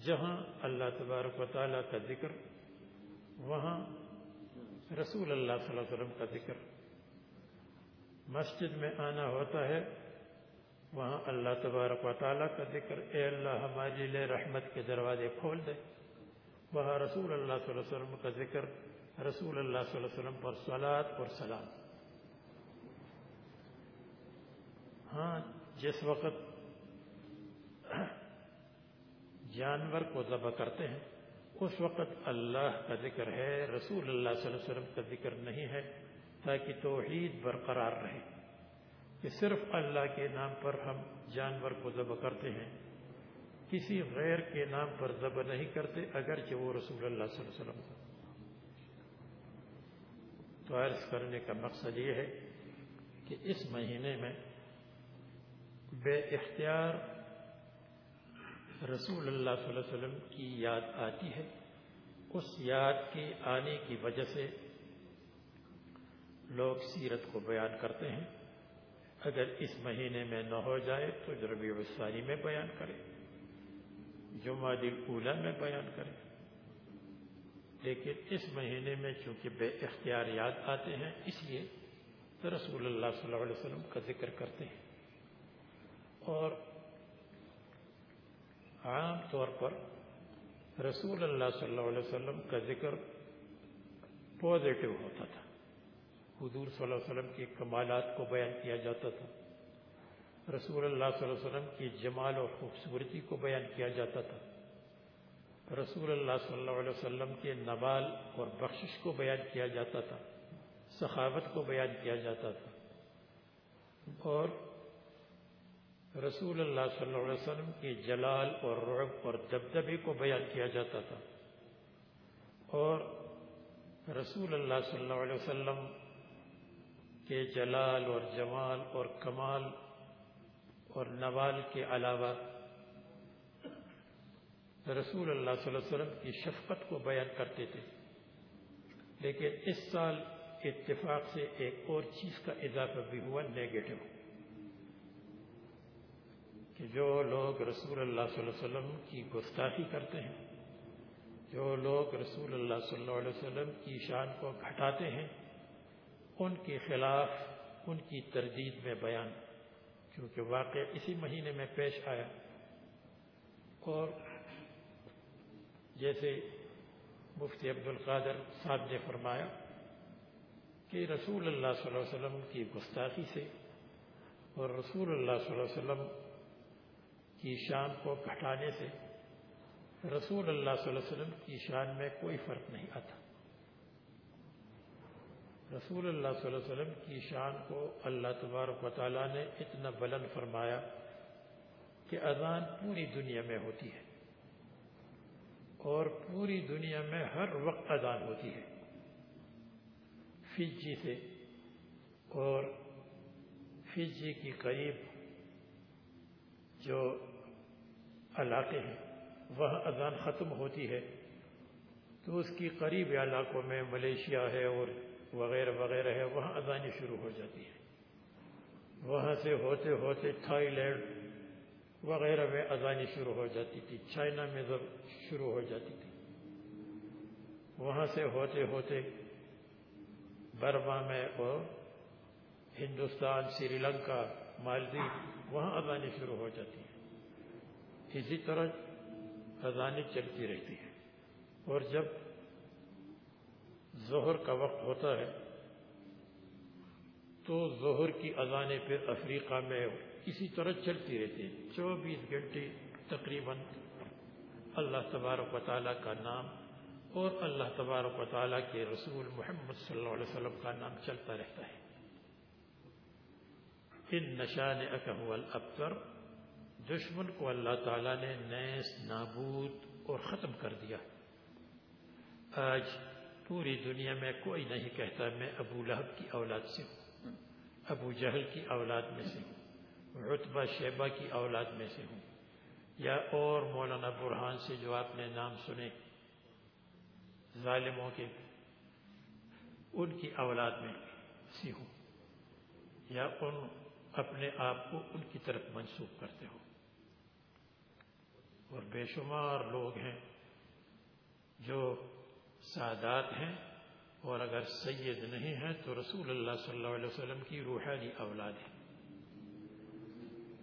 جہاں اللہ تبارک و تعالیٰ کا ذکر، وہاں رسول اللہ صلی اللہ علیہ وسلم کا ذکر مسجد میں آنا ہوتا ہے، وہاں اللہ تبارک و تعالیٰ کا ذکر، اے اللہ ہمارے لیے رحمت کے دروازے کھول دے۔ وہاں رسول اللہ صلی اللہ علیہ وسلم کا ذکر، رسول اللہ صلی اللہ علیہ وسلم پر سلاد اور سلام۔ ہاں جس وقت جانور کو ذبح کرتے ہیں، اس وقت اللہ کا ذکر ہے، رسول اللہ صلی اللہ علیہ وسلم کا ذکر نہیں ہے۔ تاکہ توحید برقرار رہے۔ کہ صرف اللہ کے نام پر ہم جانور کو ذبح کرتے ہیں، کسی غیر کے نام پر ذبح نہیں کرتے، اگرچہ وہ رسول اللہ صلی اللہ علیہ وسلم تو عرض کرنے کا مقصد یہ ہے کہ اس مہینے میں بے اختیار رسول اللہ صلی اللہ علیہ وسلم کی یاد آتی ہے۔ اس یاد کے آنے کی وجہ سے لوگ سیرت کو بیان کرتے ہیں۔ اگر اس مہینے میں نہ ہو جائے تو ربیع الثانی میں بیان کرے۔ جمعہ دل اولا میں بیان کرے۔ لیکن اس مہینے میں چونکہ بے اختیار یاد آتے ہیں، اس لیے رسول اللہ صلی اللہ علیہ وسلم کا ذکر کرتے ہیں۔ اور عام طور پر رسول اللہ صلی اللہ علیہ وسلم کا ذکر پازیٹو ہوتا تھا۔ حضور صلی اللہ علیہ وسلم کی کمالات کو بیان کیا جاتا تھا۔ رسول اللہ صلی اللہ علیہ وسلم کی جمال اور خوبصورتی کو بیان کیا جاتا تھا۔ رسول اللہ صلی اللہ علیہ وسلم کے نوال اور بخشش کو بیان کیا جاتا تھا۔ سخاوت کو بیان کیا جاتا تھا۔ اور رسول اللہ صلی اللہ علیہ وسلم کی جلال اور رعب اور دبدبے کو بیان کیا جاتا تھا۔ اور رسول اللہ صلی اللہ علیہ وسلم کے جلال اور جمال اور کمال اور نوال کے علاوہ رسول اللہ صلی اللہ علیہ وسلم کی شفقت کو بیان کرتے تھے۔ لیکن اس سال اتفاق سے ایک اور چیز کا اضافہ بھی ہوا نیگیٹو کہ جو لوگ رسول اللہ صلی اللہ علیہ وسلم کی گستاخی کرتے ہیں، جو لوگ رسول اللہ صلی اللہ علیہ وسلم کی شان کو گھٹاتے ہیں ان کے خلاف ان کی تردید میں بیان، کیونکہ واقع اسی مہینے میں پیش آیا۔ اور جیسے مفتی عبد القادر صاحب نے فرمایا کہ رسول اللہ صلی اللہ علیہ وسلم کی گستاخی سے اور رسول اللہ صلی اللہ علیہ وسلم کی شان کو گھٹانے سے رسول اللہ صلی اللہ علیہ وسلم کی شان میں کوئی فرق نہیں آتا۔ رسول اللہ صلی اللہ علیہ وسلم کی شان کو اللہ تبارک و تعالیٰ نے اتنا بلند فرمایا کہ اذان پوری دنیا میں ہوتی ہے اور پوری دنیا میں ہر وقت اذان ہوتی ہے فجی سے اور فجی کی قریب جو علاقے ہیں، وہاں اذان ختم ہوتی ہے تو اس کی قریب علاقوں میں ملیشیا ہے اور وغیرہ وغیرہ ہے، وہاں اذانیں شروع ہو جاتی ہیں وہاں سے ہوتے ہوتے تھائی لینڈ وغیرہ میں اذانیں شروع ہو جاتی تھی، چائنا میں شروع ہو جاتی تھی۔ وہاں سے ہوتے ہوتے برما میں اور ہندوستان، سری لنکا، مالدیپ، وہاں اذانیں شروع ہو جاتی ہیں اسی طرح اذانیں چلتی رہتی ہیں اور جب ظہر کا وقت ہوتا ہے تو ظہر کی اذانیں پھر افریقہ میں اسی طرح چلتی رہتی ہیں۔ چوبیس گھنٹے تقریباً اللہ تبارک و تعالیٰ کا نام اور اللہ تبارک و تعالیٰ کے رسول محمد صلی اللہ علیہ وسلم کا نام چلتا رہتا ہے۔ ان نشان اکہول ابتر دشمن کو اللہ تعالیٰ نے نیس، نابود اور ختم کر دیا۔ آج پوری دنیا میں کوئی نہیں کہتا میں ابو لہب کی اولاد سے ہوں، ابو جہل کی اولاد میں سے ہوں رتبہ شیبہ کی اولاد میں سے ہوں، یا اور مولانا برہان سے جو آپ نے نام سنے ظالموں کے، ان کی اولاد میں سی ہوں، یا ان اپنے آپ کو ان کی طرف منسوخ کرتے ہو اور بے شمار لوگ ہیں جو سادات ہیں اور اگر سید نہیں ہیں تو رسول اللہ صلی اللہ علیہ وسلم کی روحانی اولاد ہے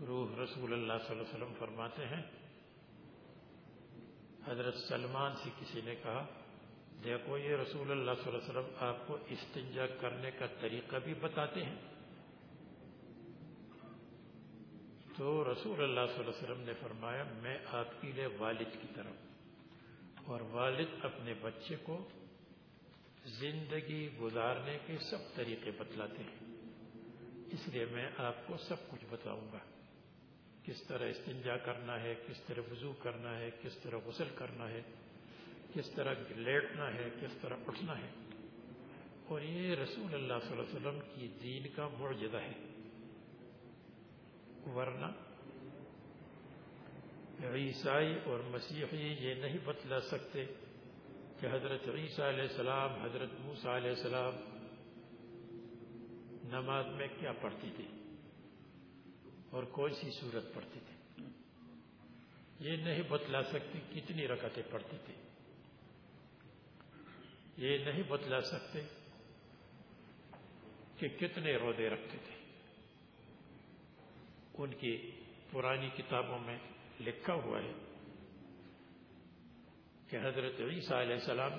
روح رسول اللہ صلی اللہ علیہ وسلم فرماتے ہیں۔ حضرت سلمان سے کسی نے کہا، دیکھو یہ رسول اللہ صلی اللہ علیہ وسلم آپ کو استنجا کرنے کا طریقہ بھی بتاتے ہیں۔ تو رسول اللہ صلی اللہ علیہ وسلم نے فرمایا، میں آپ کے لیے والد کی طرف۔ اور والد اپنے بچے کو زندگی گزارنے کے سب طریقے بتلاتے ہیں۔ اس لیے میں آپ کو سب کچھ بتاؤں گا۔ کس طرح استنجا کرنا ہے، کس طرح وضو کرنا ہے، کس طرح غسل کرنا ہے، کس طرح لیٹنا ہے، کس طرح اٹھنا ہے۔ اور یہ رسول اللہ صلی اللہ علیہ وسلم کی دین کا معجزہ ہے۔ ورنہ عیسائی اور مسیحی یہ نہیں بتلا سکتے کہ حضرت عیسیٰ علیہ السلام، حضرت موسیٰ علیہ السلام نماز میں کیا پڑھتی تھی اور کون سی صورت پڑھتی تھی یہ نہیں بتلا سکتے کتنی رکعتیں پڑھتی تھی یہ نہیں بتلا سکتے کہ کتنے رودے رکھتے تھے۔ ان کی پرانی کتابوں میں لکھا ہوا ہے کہ حضرت عیسیٰ علیہ السلام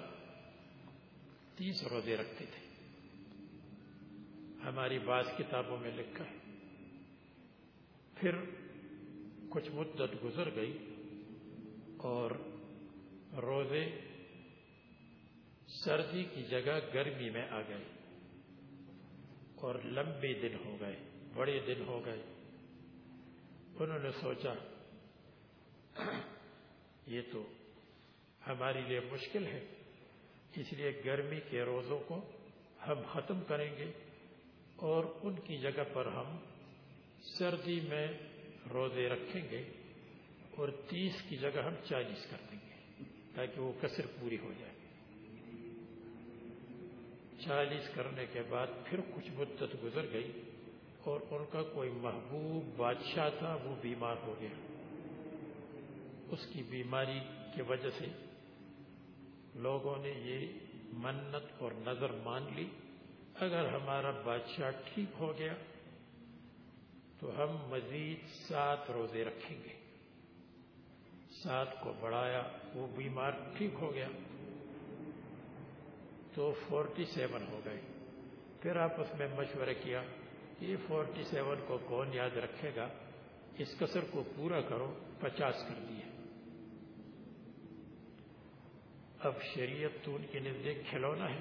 تیس روزے رکھتے تھے۔ ہماری بعض کتابوں میں لکھا ہے۔ پھر کچھ مدت گزر گئی اور روزے سردی کی جگہ گرمی میں آ گئے اور لمبے دن ہو گئے، بڑے دن ہو گئے۔ انہوں نے سوچا یہ تو ہمارے لیے مشکل ہے۔ اس لیے گرمی کے روزوں کو ہم ختم کریں گے اور ان کی جگہ پر ہم سردی میں روزے رکھیں گے اور تیس کی جگہ ہم چالیس کر دیں گے تاکہ وہ کثر پوری ہو جائے۔ چالیس کرنے کے بعد پھر کچھ مدت گزر گئی اور ان کا کوئی محبوب بادشاہ تھا وہ بیمار ہو گیا۔ اس کی بیماری کی وجہ سے لوگوں نے یہ منت اور نظر مان لی۔ اگر ہمارا بادشاہ ٹھیک ہو گیا تو ہم مزید سات روزے رکھیں گے۔ سات کو بڑھایا، وہ بیمار ٹھیک ہو گیا تو فورٹی سیون ہو گئے۔ پھر آپس میں مشورہ کیا، یہ فورٹی سیون کو کون یاد رکھے گا؟ اس کسر کو پورا کرو، پچاس کر دیے۔ اب شریعت تو ان کے نزدیک کھلونا ہے۔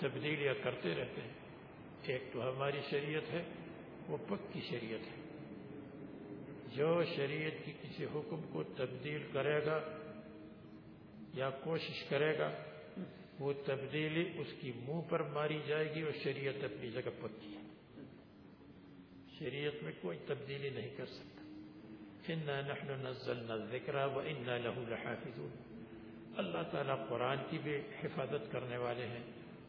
تبدیلیاں کرتے رہتے ہیں۔ ایک تو ہماری شریعت ہے، وہ پکی شریعت ہے۔ جو شریعت کی کسی حکم کو تبدیل کرے گا یا کوشش کرے گا، وہ تبدیلی اس کی منہ پر ماری جائے گی اور شریعت اپنی جگہ پکی ہے۔ شریعت میں کوئی تبدیلی نہیں کر سکتا۔ نحن نزلنا الذکر و انا له لحافظون۔ اللہ تعالیٰ قرآن کی بھی حفاظت کرنے والے ہیں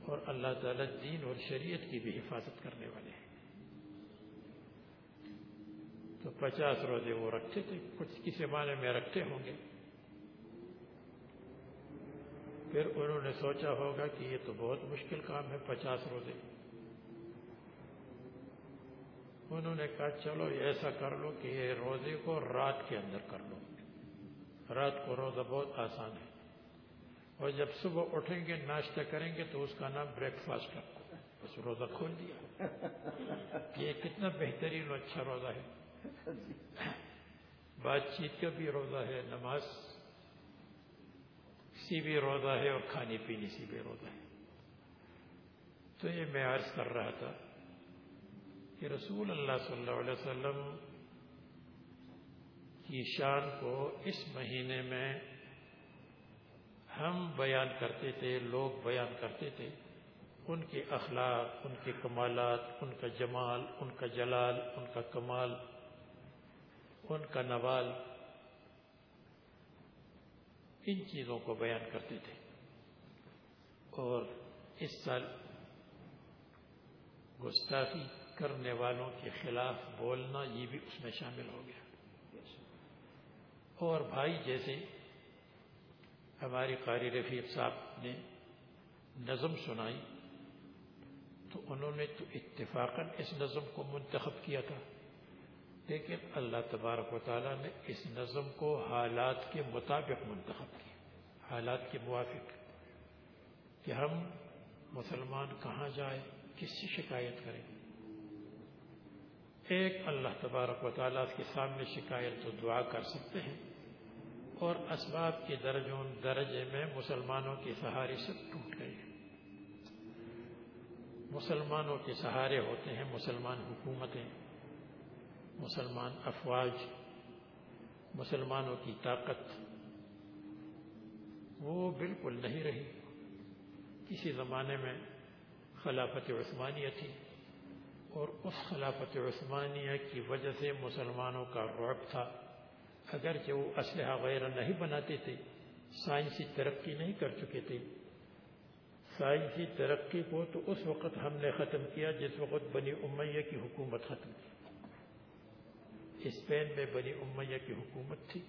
اور اللہ تعالیٰ دین اور شریعت کی بھی حفاظت کرنے والے ہیں۔ تو پچاس روزے وہ رکھتے تھے، کچھ کسی معنی میں رکھتے ہوں گے۔ پھر انہوں نے سوچا ہوگا کہ یہ تو بہت مشکل کام ہے، پچاس روزے۔ انہوں نے کہا، چلو ایسا کر لو کہ یہ روزے کو رات کے اندر کر لو۔ رات کو روزہ بہت آسان ہے۔ اور جب صبح اٹھیں گے، ناشتہ کریں گے، تو اس کا نام بریک فاسٹ رکھو بس روزہ کھول دیا۔ یہ کتنا بہترین اور اچھا روزہ ہے۔ بات چیت کا بھی روزہ ہے، نماز سی بھی روزہ ہے اور کھانے پینے سی بھی روزہ ہے۔ تو یہ میں عرض کر رہا تھا کہ رسول اللہ صلی اللہ علیہ وسلم کی شان کو اس مہینے میں ہم بیان کرتے تھے، لوگ بیان کرتے تھے۔ ان کے اخلاق، ان کے کمالات، ان کا جمال، ان کا جلال، ان کا کمال، ان کا نوال، ان چیزوں کو بیان کرتے تھے۔ اور اس سال گستاخی کرنے والوں کے خلاف بولنا یہ بھی اس میں شامل ہو گیا۔ اور بھائی جیسے ہماری قاری رفیق صاحب نے نظم سنائی تو انہوں نے تو اتفاقاً اس نظم کو منتخب کیا تھا۔ لیکن اللہ تبارک و تعالیٰ نے اس نظم کو حالات کے مطابق منتخب کیا، حالات کے موافق کہ ہم مسلمان کہاں جائیں، کس سے شکایت کریں۔ ایک اللہ تبارک و تعالیٰ کے سامنے شکایت تو دعا کر سکتے ہیں اور اسباب کے درجوں درجے میں مسلمانوں کے سہارے سے ٹوٹ گئے مسلمانوں کے سہارے ہوتے ہیں مسلمان حکومتیں، مسلمان افواج، مسلمانوں کی طاقت۔ وہ بالکل نہیں رہی۔ کسی زمانے میں خلافت عثمانیہ تھی اور اس خلافت عثمانیہ کی وجہ سے مسلمانوں کا رعب تھا۔ اگرچہ وہ اسلحہ وغیرہ نہیں بناتے تھے، سائنسی ترقی نہیں کر چکے تھے۔ سائنسی ترقی کو تو اس وقت ہم نے ختم کیا جس وقت بنی امیہ کی حکومت ختم کی اسپین میں بنی امیہ کی حکومت تھی۔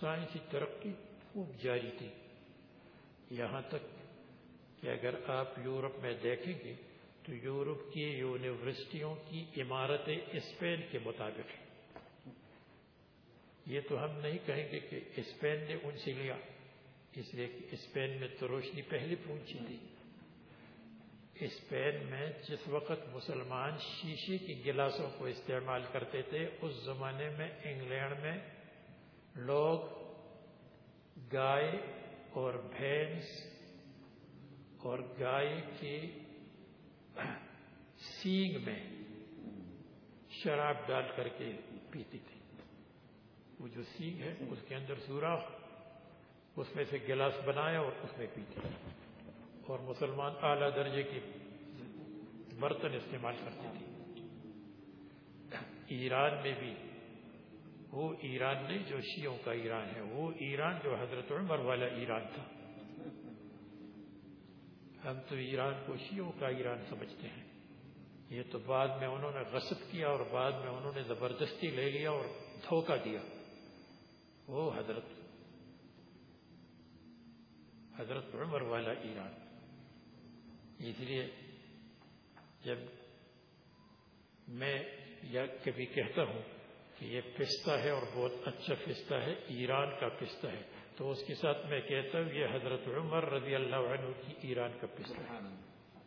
سائنسی ترقی خوب جاری تھی۔ یہاں تک کہ اگر آپ یورپ میں دیکھیں گے تو یورپ کی یونیورسٹیوں کی عمارتیں اسپین کے مطابق ہیں۔ یہ تو ہم نہیں کہیں گے کہ اسپین نے ان سے لیا، اس لیے کہ اسپین میں تو روشنی پہلے پہنچی تھی۔ اسپین میں جس وقت مسلمان شیشے کی گلاسوں کو استعمال کرتے تھے، اس زمانے میں انگلینڈ میں لوگ گائے اور بھینس اور گائے کی سینگ میں شراب ڈال کر کے پیتی تھی وہ جو سینگ ہے، اس کے اندر سوراخ، اس میں سے گلاس بنایا اور اس میں پیتے اور مسلمان اعلیٰ درجے کی برتن استعمال کرتے تھے۔ ایران میں بھی وہ ایران نہیں جو شیعوں کا ایران ہے، وہ ایران جو حضرت عمر والا ایران تھا۔ ہم تو ایران کو شیعوں کا ایران سمجھتے ہیں۔ یہ تو بعد میں انہوں نے غصب کیا اور بعد میں انہوں نے زبردستی لے لیا اور دھوکہ دیا۔ وہ حضرت حضرت عمر والا ایران اس لیے جب میں یا کبھی کہتا ہوں کہ یہ پستہ ہے اور بہت اچھا پستہ ہے ایران کا پستہ ہے تو اس کے ساتھ میں کہتا ہوں یہ حضرت عمر رضی اللہ عنہ کی ایران کا پستہ ہے۔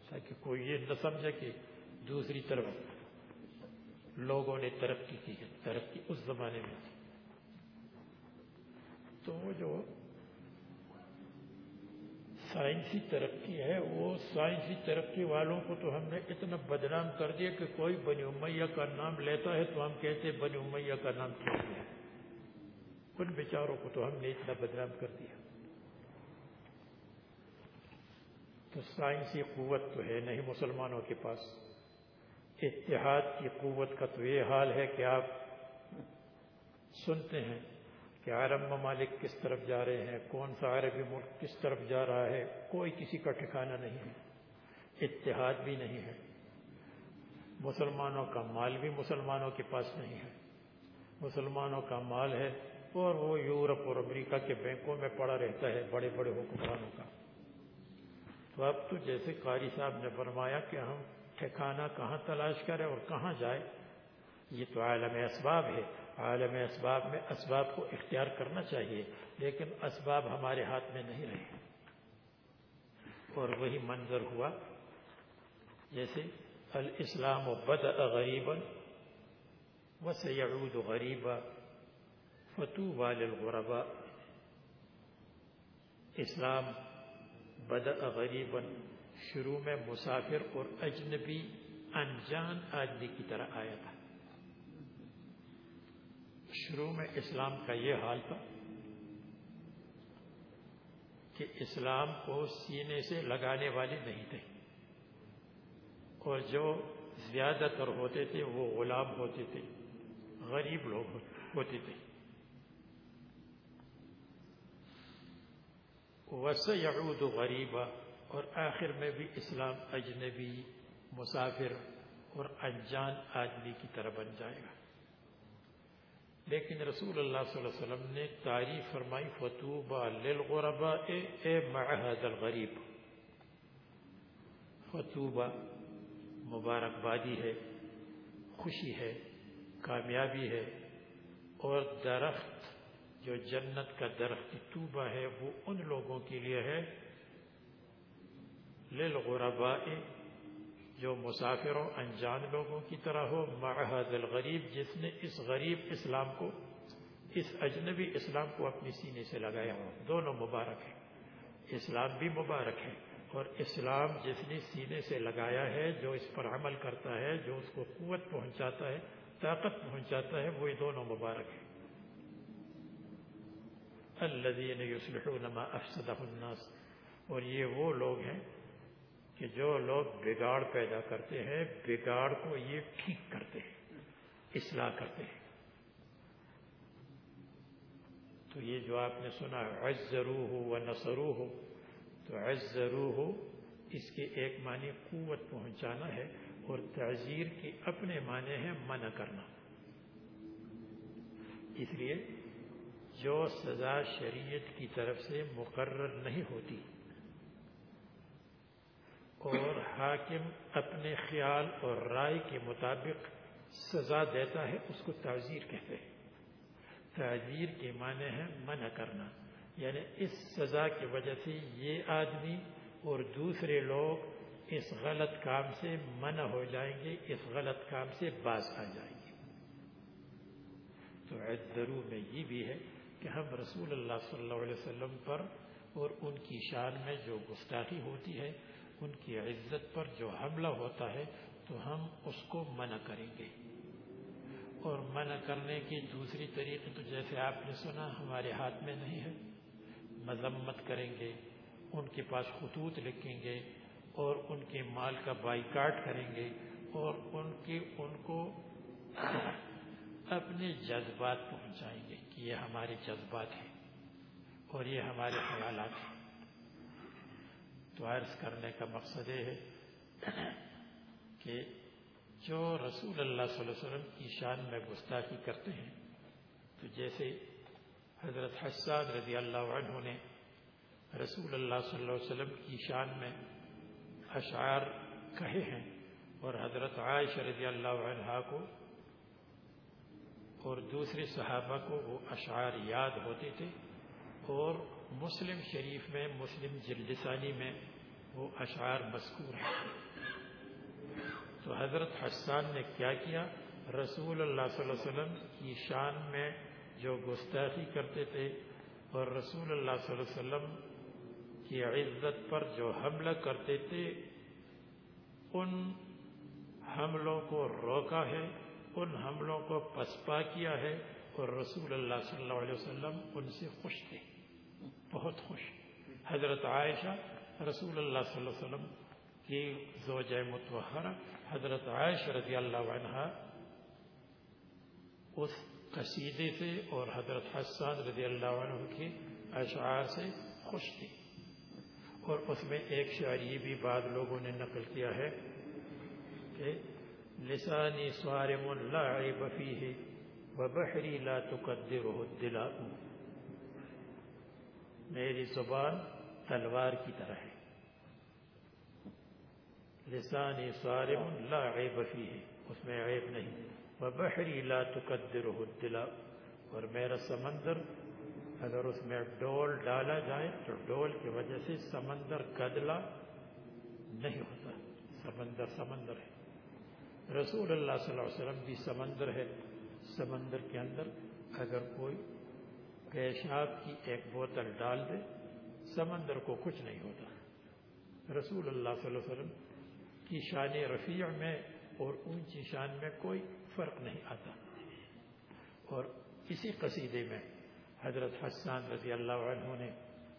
تاکہ کوئی یہ نہ سمجھے کہ دوسری طرف لوگوں نے ترقی کی ہے ترقی اس زمانے میں تھی۔ تو وہ جو سائنسی ترقی ہے، وہ سائنسی ترقی والوں کو تو ہم نے اتنا بدنام کر دیا کہ کوئی بنی امیہ کا نام لیتا ہے تو ہم کہتے بنی امیہ کا نام کیا ہے ان بیچاروں کو تو ہم نے اتنا بدنام کر دیا۔ تو سائنسی قوت تو ہے نہیں مسلمانوں کے پاس۔ اتحاد کی قوت کا تو یہ حال ہے کہ آپ سنتے ہیں۔ کہ عرب ممالک کس طرف جا رہے ہیں، کون سا عربی ملک کس طرف جا رہا ہے، کوئی کسی کا ٹھکانہ نہیں ہے، اتحاد بھی نہیں ہے، مسلمانوں کا مال بھی مسلمانوں کے پاس نہیں ہے۔ مسلمانوں کا مال ہے اور وہ یورپ اور امریکہ کے بینکوں میں پڑا رہتا ہے بڑے بڑے حکمرانوں کا۔ تو اب تو جیسے قاری صاحب نے فرمایا کہ ہم ٹھکانہ کہاں تلاش کریں اور کہاں جائے یہ تو عالم اسباب ہے۔ عالم اسباب میں اسباب کو اختیار کرنا چاہیے، لیکن اسباب ہمارے ہاتھ میں نہیں رہے۔ اور وہی منظر ہوا، جیسے الاسلام و بد غریبا و غریبا فتو والغربا اسلام بد غریبا، شروع میں مسافر اور اجنبی انجان آدمی کی طرح آیا تھا۔ شروع میں اسلام کا یہ حال تھا کہ اسلام کو سینے سے لگانے والے نہیں تھے اور جو زیادہ تر ہوتے تھے وہ غلام ہوتے تھے، غریب لوگ ہوتے تھے۔ وس یعود غریبہ اور آخر میں بھی اسلام اجنبی، مسافر اور انجان آدمی کی طرح بن جائے گا۔ لیکن رسول اللہ صلی اللہ علیہ وسلم نے تعریف فرمائی فتوبہ للغرباء، اے معہد الغریب. فتوبہ مبارکبادی ہے، خوشی ہے، کامیابی ہے، اور درخت، جو جنت کا درخت توبہ ہے، وہ ان لوگوں کے لیے ہے، للغرباء جو مسافر و انجان لوگوں کی طرح ہو معہد الغریب، جس نے اس غریب اسلام کو، اس اجنبی اسلام کو اپنی سینے سے لگایا۔ ہو دونوں مبارک ہیں۔ اسلام بھی مبارک ہے۔ اور اسلام جس نے سینے سے لگایا ہے، جو اس پر عمل کرتا ہے، جو اس کو قوت پہنچاتا ہے، طاقت پہنچاتا ہے، وہ دونوں مبارک ہیں۔ الذين يصلحون ما افسده الناس۔ اور یہ وہ لوگ ہیں کہ جو لوگ بگاڑ پیدا کرتے ہیں، بگاڑ کو یہ ٹھیک کرتے ہیں، اصلاح کرتے ہیں۔ تو یہ جو آپ نے سنا عزرو ہو و نصرو ہو تو عزرو ہو اس کے ایک معنی قوت پہنچانا ہے اور تعزیر کے اپنے معنی ہے منع کرنا۔ اس لیے جو سزا شریعت کی طرف سے مقرر نہیں ہوتی اور حاکم اپنے خیال اور رائے کے مطابق سزا دیتا ہے، اس کو تعزیر کہتے ہیں۔ تعزیر کے معنی ہے منع کرنا۔ یعنی اس سزا کی وجہ سے یہ آدمی اور دوسرے لوگ اس غلط کام سے منع ہو جائیں گے، اس غلط کام سے باز آ جائیں گے۔ تو عدرو میں یہ بھی ہے کہ ہم رسول اللہ صلی اللہ علیہ وسلم پر اور ان کی شان میں جو گستاخی ہوتی ہے ان کی عزت پر جو حملہ ہوتا ہے تو ہم اس کو منع کریں گے۔ اور منع کرنے کی دوسری طریقے تو جیسے آپ نے سنا ہمارے ہاتھ میں نہیں ہے۔ مذمت کریں گے، ان کے پاس خطوط لکھیں گے اور ان کے مال کا بائیکاٹ کریں گے اور ان کی ان کو اپنے جذبات پہنچائیں گے کہ یہ ہمارے جذبات ہیں اور یہ ہمارے خیالات ہیں۔ تو عرض کرنے کا مقصد یہ ہے کہ جو رسول اللہ صلی اللہ علیہ وسلم کی شان میں گستاخی کرتے ہیں، تو جیسے حضرت حسان رضی اللہ عنہ نے رسول اللہ صلی اللہ علیہ وسلم کی شان میں اشعار کہے ہیں اور حضرت عائشہ رضی اللہ عنہ کو اور دوسرے صحابہ کو وہ اشعار یاد ہوتے تھے اور مسلم شریف میں، مسلم جلدسانی میں وہ اشعار مذکور ہیں۔ تو حضرت حسان نے کیا کیا؟ رسول اللہ صلی اللہ علیہ وسلم کی شان میں جو گستاخی کرتے تھے اور رسول اللہ صلی اللہ علیہ وسلم کی عزت پر جو حملہ کرتے تھے، ان حملوں کو روکا ہے، ان حملوں کو پسپا کیا ہے اور رسول اللہ صلی اللہ علیہ وسلم ان سے خوش تھے۔ بہت خوش حضرت عائشہ رسول اللہ صلی اللہ علیہ وسلم کی زوجہ متوہرہ حضرت عائشہ رضی اللہ عنہ اس قصیدے سے اور حضرت حسان رضی اللہ عنہ کے اشعار سے خوش تھی اور اس میں ایک شعری بھی بعد لوگوں نے نقل کیا ہے کہ لسانی صارم لا عیب فیہ وبحری لا تقدرہ الدلاء۔ میری زبان تلوار کی طرح ہے۔ لسانی صارم لا عیب فیہ، اس میں عیب نہیں۔ وبحری لا تقدرہ الدلاء اور میرا سمندر اگر اس میں ڈول ڈالا جائے تو ڈول کی وجہ سے سمندر کدلا نہیں ہوتا۔ سمندر سمندر ہے۔ رسول اللہ صلی اللہ علیہ وسلم بھی سمندر ہے۔ سمندر کے اندر اگر کوئی پیشاب کی ایک بوتل ڈال دے، سمندر کو کچھ نہیں ہوتا۔ رسول اللہ صلی اللہ علیہ وسلم کی شان رفیع میں اور اونچی شان میں کوئی فرق نہیں آتا۔ اور اسی قصیدے میں حضرت حسان رضی اللہ عنہ نے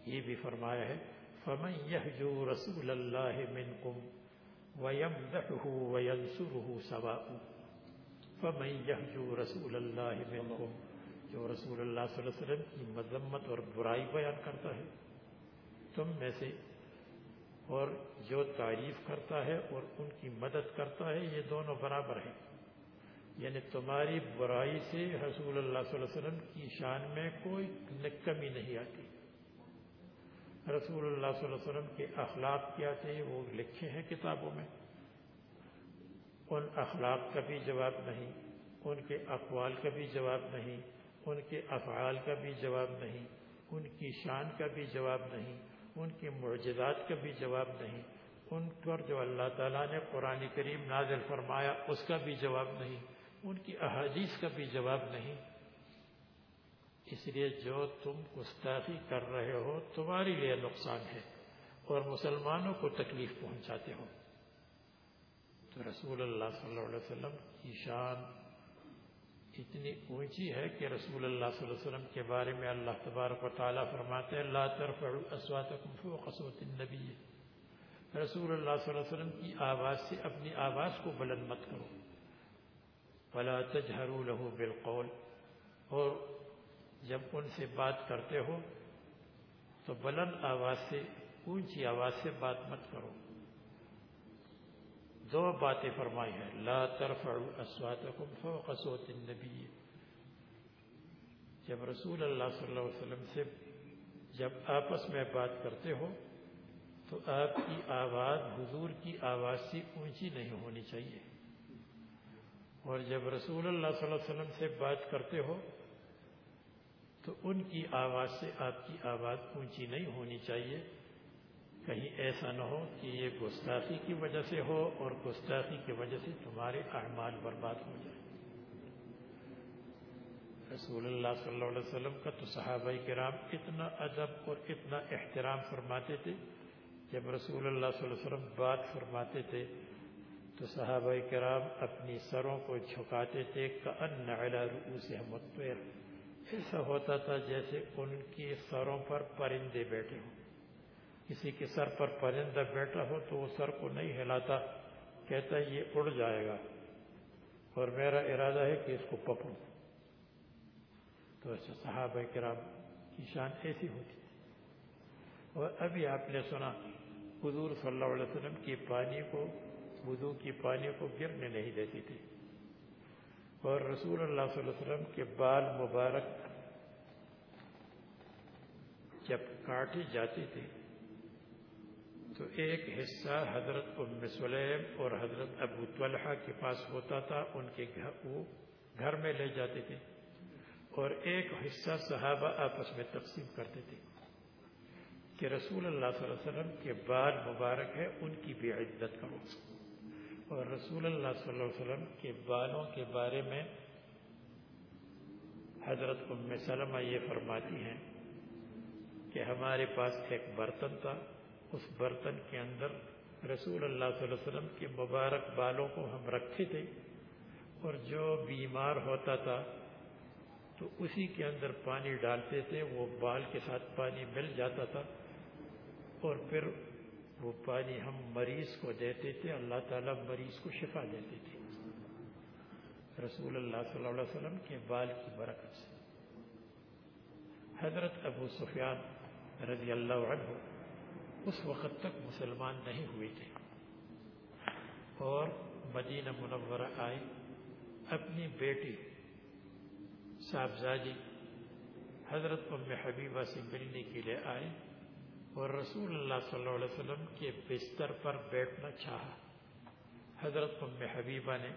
یہ بھی فرمایا ہے، فمن يهجو رسول الله منكم ويمدحه وينصره سواء، فمن يهجو رسول الله منكم جو رسول اللہ صلی اللہ علیہ وسلم کی مذمت اور برائی بیان کرتا ہے، تم میں سے اور جو تعریف کرتا ہے اور ان کی مدد کرتا ہے، یہ دونوں برابر ہیں۔ یعنی تمہاری برائی سے رسول اللہ صلی اللہ علیہ وسلم کی شان میں کوئی کمی نہیں آتی۔ رسول اللہ صلی اللہ علیہ وسلم کے اخلاق کیا تھے، وہ لکھے ہیں کتابوں میں۔ ان اخلاق کا بھی جواب نہیں، ان کے اقوال کا بھی جواب نہیں ان کے افعال کا بھی جواب نہیں، ان کی شان کا بھی جواب نہیں، ان کے معجزات کا بھی جواب نہیں۔ ان پر جو اللہ تعالیٰ نے قرآن کریم نازل فرمایا، اس کا بھی جواب نہیں۔ ان کی احادیث کا بھی جواب نہیں۔ اس لیے جو تم گستاخی کر رہے ہو، تمہارے لیے نقصان ہے اور مسلمانوں کو تکلیف پہنچاتے ہو۔ تو رسول اللہ صلی اللہ علیہ وسلم کی شان اتنی اونچی ہے کہ رسول اللہ صلی اللہ علیہ وسلم کے بارے میں اللہ تبارک و تعالیٰ فرماتے ہیں، لا ترفعوا اصواتکم فوق صوت النبی۔ رسول اللہ صلی اللہ علیہ وسلم کی آواز سے اپنی آواز کو بلند مت کرو۔ ولا تجہروا له بالقول۔ اور جب ان سے بات کرتے ہو تو بلند آواز سے، اونچی آواز سے بات مت کرو۔ دو باتیں فرمائی ہیں۔ لا ترفعوا اصواتکم فوق صوت النبی۔ جب رسول اللہ صلی اللہ علیہ وسلم سے جب آپس میں بات کرتے ہو، تو آپ کی آواز، حضور کی آواز سے اونچی نہیں ہونی چاہیے۔ اور جب رسول اللہ صلی اللہ علیہ وسلم سے بات کرتے ہو، تو ان کی آواز سے آپ کی آواز اونچی نہیں ہونی چاہیے۔ کہیں ایسا نہ ہو کہ یہ گستاخی کی وجہ سے ہو اور گستاخی کی وجہ سے تمہارے اعمال برباد ہو جائے رسول اللہ صلی اللہ علیہ وسلم کا تو صحابہ کرام اتنا ادب اور اتنا احترام فرماتے تھے۔ جب رسول اللہ صلی اللہ علیہ وسلم بات فرماتے تھے تو صحابہ کرام اپنی سروں کو جھکاتے تھے، کأن علی رؤوسہم الطیر۔ ایسا ہوتا تھا جیسے ان کی سروں پر پرندے بیٹھے ہوں۔ کسی کے سر پر پرندہ بیٹھا ہو تو وہ سر کو نہیں ہلاتا، کہتا ہے یہ اڑ جائے گا۔ اور میرا ارادہ ہے کہ اس کو پکڑوں۔ تو ایسا صحابہ کرام کی شان ایسی ہوتی اور ابھی آپ نے سنا، حضور صلی اللہ علیہ وسلم کی پانی کو، وضو کی پانی کو گرنے نہیں دیتی تھی۔ اور رسول اللہ صلی اللہ علیہ وسلم کے بال مبارک جب کاٹی جاتی تھی تو ایک حصہ حضرت ام سلیم اور حضرت ابو طلحہ کے پاس ہوتا تھا، ان کے گھر وہ گھر میں لے جاتے تھے اور ایک حصہ صحابہ آپس میں تقسیم کرتے تھے کہ رسول اللہ صلی اللہ علیہ وسلم کے بال مبارک ہے، ان کی بھی عزت کرو۔ اور رسول اللہ صلی اللہ علیہ وسلم کے بالوں کے بارے میں حضرت ام سلمہ یہ فرماتی ہیں کہ ہمارے پاس ایک برتن تھا۔ اس برتن کے اندر رسول اللہ صلی اللہ علیہ وسلم کے مبارک بالوں کو ہم رکھتے تھے اور جو بیمار ہوتا تھا تو اسی کے اندر پانی ڈالتے تھے، وہ بال کے ساتھ پانی مل جاتا تھا اور پھر وہ پانی ہم مریض کو دیتے تھے، اللہ تعالیٰ مریض کو شفا دیتے تھے۔ رسول اللہ صلی اللہ علیہ وسلم کے بال کی برکت سے۔ حضرت ابو سفیان رضی اللہ عنہ اس وقت تک مسلمان نہیں ہوئے تھے۔ اور مدینہ منورہ آئے، اپنی بیٹی صاحبزادی حضرت ام حبیبہ سے ملنے کے لیے آئے اور رسول اللہ صلی اللہ علیہ وسلم کے بستر پر بیٹھنا چاہا۔ حضرت ام حبیبہ نے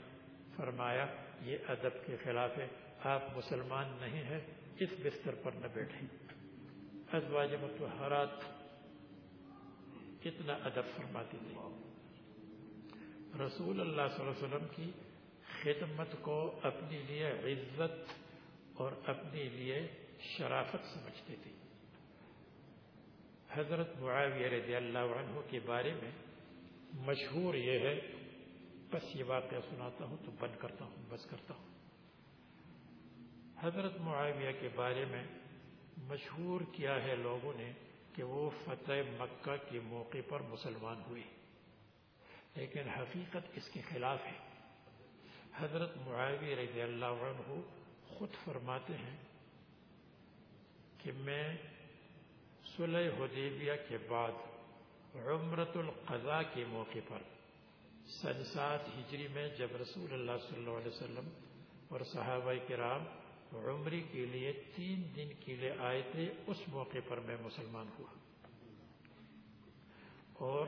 فرمایا، یہ ادب کے خلاف ہے، آپ مسلمان نہیں ہیں، اس بستر پر نہ بیٹھیں۔ ازواج متحرات کتنا ادب فرماتی تھی۔ رسول اللہ صلی اللہ علیہ وسلم کی خدمت کو اپنے لیے عزت اور اپنے لیے شرافت سمجھتی تھی حضرت معاویہ رضی اللہ عنہ کے بارے میں مشہور یہ ہے، بس یہ واقعہ سناتا ہوں تو بند کرتا ہوں، بس کرتا ہوں۔ حضرت معاویہ کے بارے میں مشہور کیا ہے لوگوں نے کہ وہ فتح مکہ کے موقع پر مسلمان ہوئے۔ لیکن حقیقت اس کے خلاف ہے۔ حضرت معاوی رضی اللہ عنہ خود فرماتے ہیں کہ میں صلح حدیبیہ کے بعد عمرت القضاء کے موقع پر سن سات ہجری میں جب رسول اللہ صلی اللہ علیہ وسلم اور صحابہ کرام عمری کے لیے تین دن کے لیے آئے تھے، اس موقع پر میں مسلمان ہوا۔ اور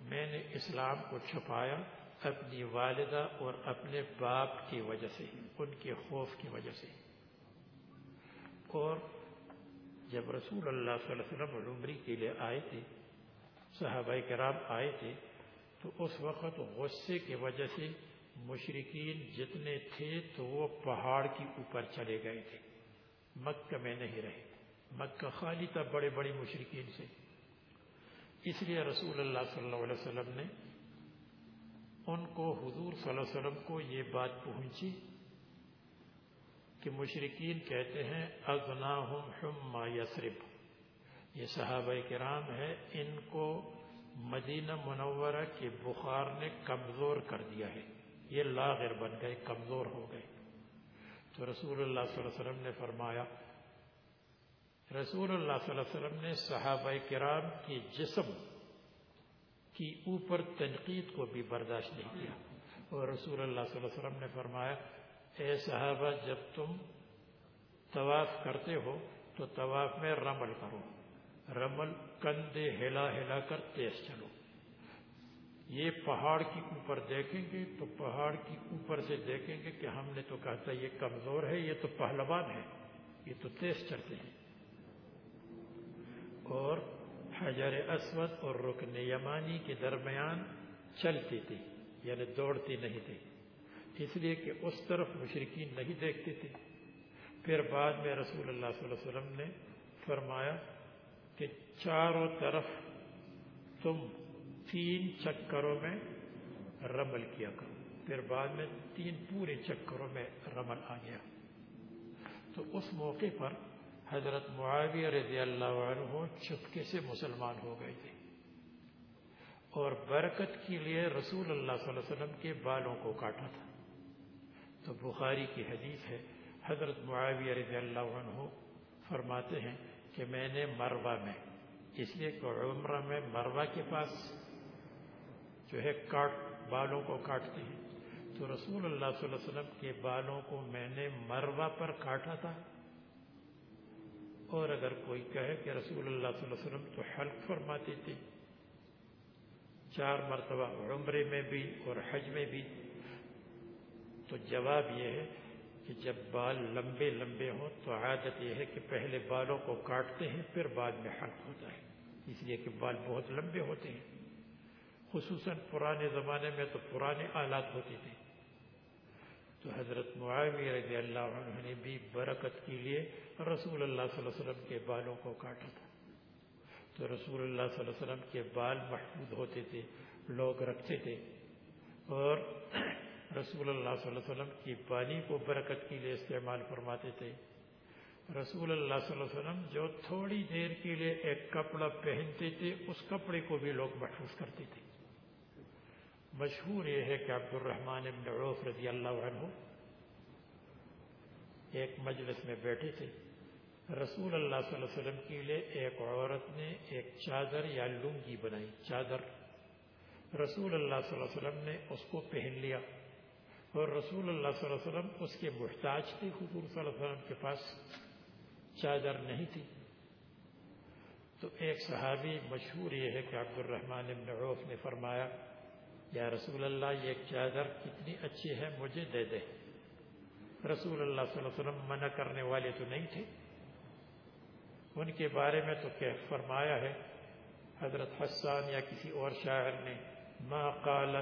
میں نے اسلام کو چھپایا اپنی والدہ اور اپنے باپ کی وجہ سے، ان کے خوف کی وجہ سے۔ اور جب رسول اللہ صلی اللہ علیہ وسلم عمری کے لیے آئے تھے، صحابہ کرام آئے تھے، تو اس وقت غصے کی وجہ سے مشرقین جتنے تھے تو وہ پہاڑ کے اوپر چلے گئے تھے۔ مکہ میں نہیں رہے۔ مکہ خالی تھا بڑے بڑے مشرقین سے۔ اس لیے رسول اللہ صلی اللہ علیہ وسلم نے ان کو حضور صلی اللہ علیہ وسلم کو یہ بات پہنچی کہ مشرقین کہتے ہیں، اغناہم حما یسرب یہ صحابہ کرام ہے ان کو مدینہ منورہ کے بخار نے کمزور کر دیا ہے۔ یہ لاغر بن گئے، کمزور ہو گئے۔ تو رسول اللہ صلی اللہ علیہ وسلم نے فرمایا، رسول اللہ صلی اللہ علیہ وسلم نے صحابہ کرام کے جسم کی اوپر تنقید کو بھی برداشت نہیں کیا۔ اور رسول اللہ صلی اللہ علیہ وسلم نے فرمایا، اے صحابہ، جب تم طواف کرتے ہو تو طواف میں رمل کرو۔ رمل کندھے ہلا ہلا کر تیز چلو۔ یہ پہاڑ کے اوپر دیکھیں گے تو پہاڑ کے اوپر سے دیکھیں گے کہ ہم نے تو کہا تھا یہ کمزور ہے، یہ تو پہلوان ہے، یہ تو تیز چلتے ہیں۔ اور حجر اسود اور رکن یمانی کے درمیان چلتی تھی یعنی دوڑتی نہیں تھی۔ اس لیے کہ اس طرف مشرقین نہیں دیکھتے تھے۔ پھر بعد میں رسول اللہ صلی اللہ علیہ وسلم نے فرمایا کہ چاروں طرف تم تین چکروں میں رمل کیا کرو پھر بعد میں تین پورے چکروں میں رمل آ گیا۔ تو اس موقع پر حضرت معاویہ رضی اللہ عنہ چپکے سے مسلمان ہو گئے تھے۔ اور برکت کے لیے رسول اللہ صلی اللہ علیہ وسلم کے بالوں کو کاٹا تھا۔ تو بخاری کی حدیث ہے، حضرت معاویہ رضی اللہ عنہ فرماتے ہیں کہ میں نے مروا میں، اس لیے کہ عمرہ میں مروا کے پاس جو ہے کاٹ بالوں کو کاٹتے ہیں۔ تو رسول اللہ صلی اللہ علیہ وسلم کے بالوں کو میں نے مروا پر کاٹا تھا۔ اور اگر کوئی کہے کہ رسول اللہ صلی اللہ علیہ وسلم تو حلق فرماتے تھے۔ چار مرتبہ عمرے میں بھی اور حج میں بھی۔ تو جواب یہ ہے کہ جب بال لمبے لمبے ہوں تو عادت یہ ہے کہ پہلے بالوں کو کاٹتے ہیں، پھر بعد میں حلق ہوتا ہے۔ اس لیے کہ بال بہت لمبے ہوتے ہیں۔ خصوصاً پرانے زمانے میں تو پرانے آلات ہوتے تھے تو حضرت معاویہ رضی اللہ عنہ نے بھی برکت کے لیے رسول اللہ صلی اللہ علیہ وسلم کے بالوں کو کاٹا تھا۔ تو رسول اللہ صلی اللہ علیہ وسلم کے بال محفوظ ہوتے تھے، لوگ رکھتے تھے۔ اور رسول اللہ صلی اللہ علیہ وسلم کی پانی کو برکت کے لیے استعمال فرماتے تھے۔ رسول اللہ صلی اللہ علیہ وسلم جو تھوڑی دیر کے لیے ایک کپڑا پہنتے تھے، اس کپڑے کو بھی لوگ محفوظ کرتے تھے۔ مشہور یہ ہے کہ عبد الرحمن ابن عوف رضی اللہ عنہ ایک مجلس میں بیٹھے تھے۔ رسول اللہ صلی اللہ علیہ وسلم کے لیے ایک عورت نے ایک چادر یا لنگی بنائی، چادر۔ رسول اللہ صلی اللہ علیہ وسلم نے اس کو پہن لیا اور رسول اللہ صلی اللہ علیہ وسلم اس کے محتاج تھے، حضور صلی اللہ علیہ وسلم کے پاس چادر نہیں تھی۔ تو ایک صحابی مشہور یہ ہے کہ عبد الرحمن ابن عوف نے فرمایا یا رسول اللہ، یہ چادر کتنی اچھی ہے، مجھے دے دے۔ رسول اللہ صلی اللہ علیہ وسلم منع کرنے والے تو نہیں تھے۔ ان کے بارے میں تو کہ فرمایا ہے؟ حضرت حسان یا کسی اور شاعر نے، ما قال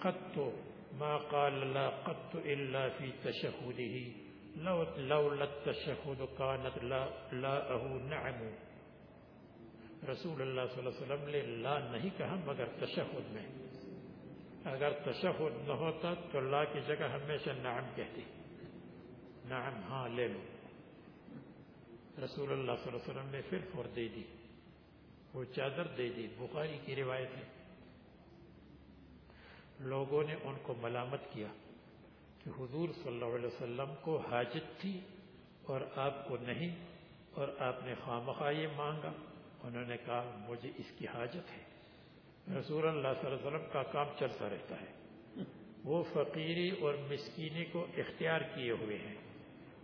قط، ما قال لا قط الا في تشهده لو لولا التشهد كانت لا لا نعم۔ رسول اللہ صلی اللہ علیہ وسلم نے لا نہیں کہا مگر تشہد میں۔ اگر تشہد نہ ہوتا تو لا کی جگہ ہمیشہ نعم کہتی نعم ہاں لے لو۔ رسول اللہ صلی اللہ علیہ وسلم نے پھر فور دے دی۔ وہ چادر دے دی۔ بخاری کی روایت ہے۔ لوگوں نے ان کو ملامت کیا کہ حضور صلی اللہ علیہ وسلم کو حاجت تھی اور آپ کو نہیں اور آپ نے خواہ یہ مانگا۔ انہوں نے کہا، مجھے اس کی حاجت ہے۔ رسول اللہ صلی اللہ علیہ وسلم کا کام چلتا رہتا ہے۔ وہ فقیری اور مسکینی کو اختیار کیے ہوئے ہیں۔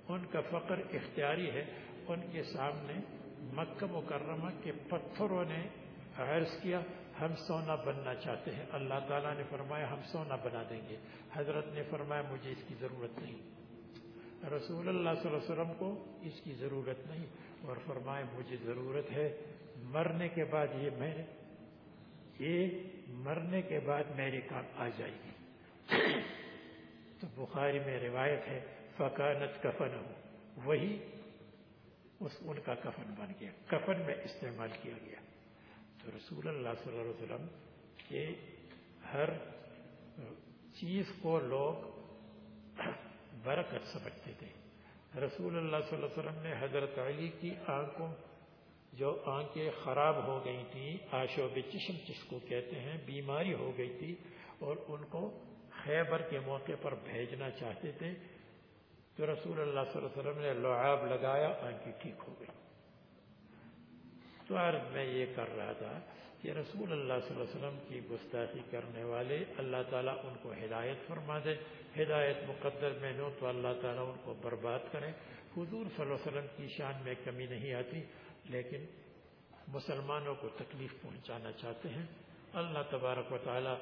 ان کا فقر اختیاری ہے۔ ان کے سامنے مکہ مکرمہ کے پتھروں نے عرض کیا، ہم سونا بننا چاہتے ہیں۔ اللہ تعالیٰ نے فرمایا، ہم سونا بنا دیں گے۔ حضرت نے فرمایا، مجھے اس کی ضرورت نہیں۔ رسول اللہ صلی اللہ علیہ وسلم کو اس کی ضرورت نہیں اور فرمایا، مجھے ضرورت ہے مرنے کے بعد یہ میں یہ مرنے کے بعد میرے کام آ جائے گی۔ تو بخاری میں روایت ہے فقانت کفن ہو وہی اس ان کا کفن بن گیا۔ کفن میں استعمال کیا گیا۔ تو رسول اللہ صلی اللہ علیہ وسلم کے ہر چیز کو لوگ برکت سمجھتے تھے۔ رسول اللہ صلی اللہ علیہ وسلم نے حضرت علی کی آنکھوں جو آنکھیں خراب ہو گئی تھیں آشوب چشم جس کو کہتے ہیں، بیماری ہو گئی تھی اور ان کو خیبر کے موقع پر بھیجنا چاہتے تھے، تو رسول اللہ صلی اللہ علیہ وسلم نے لعاب لگایا، آنکھیں ٹھیک ہو گئی تو عرض میں یہ کر رہا تھا کہ رسول اللہ صلی اللہ علیہ وسلم کی گستاخی کرنے والے اللہ تعالیٰ ان کو ہدایت فرما دے۔ ہدایت مقدر میں ہو تو اللہ تعالیٰ ان کو برباد کرے۔ حضور صلی اللہ علیہ وسلم کی شان میں کمی نہیں آتی۔ لیکن مسلمانوں کو تکلیف پہنچانا چاہتے ہیں۔ اللہ تبارک و تعالی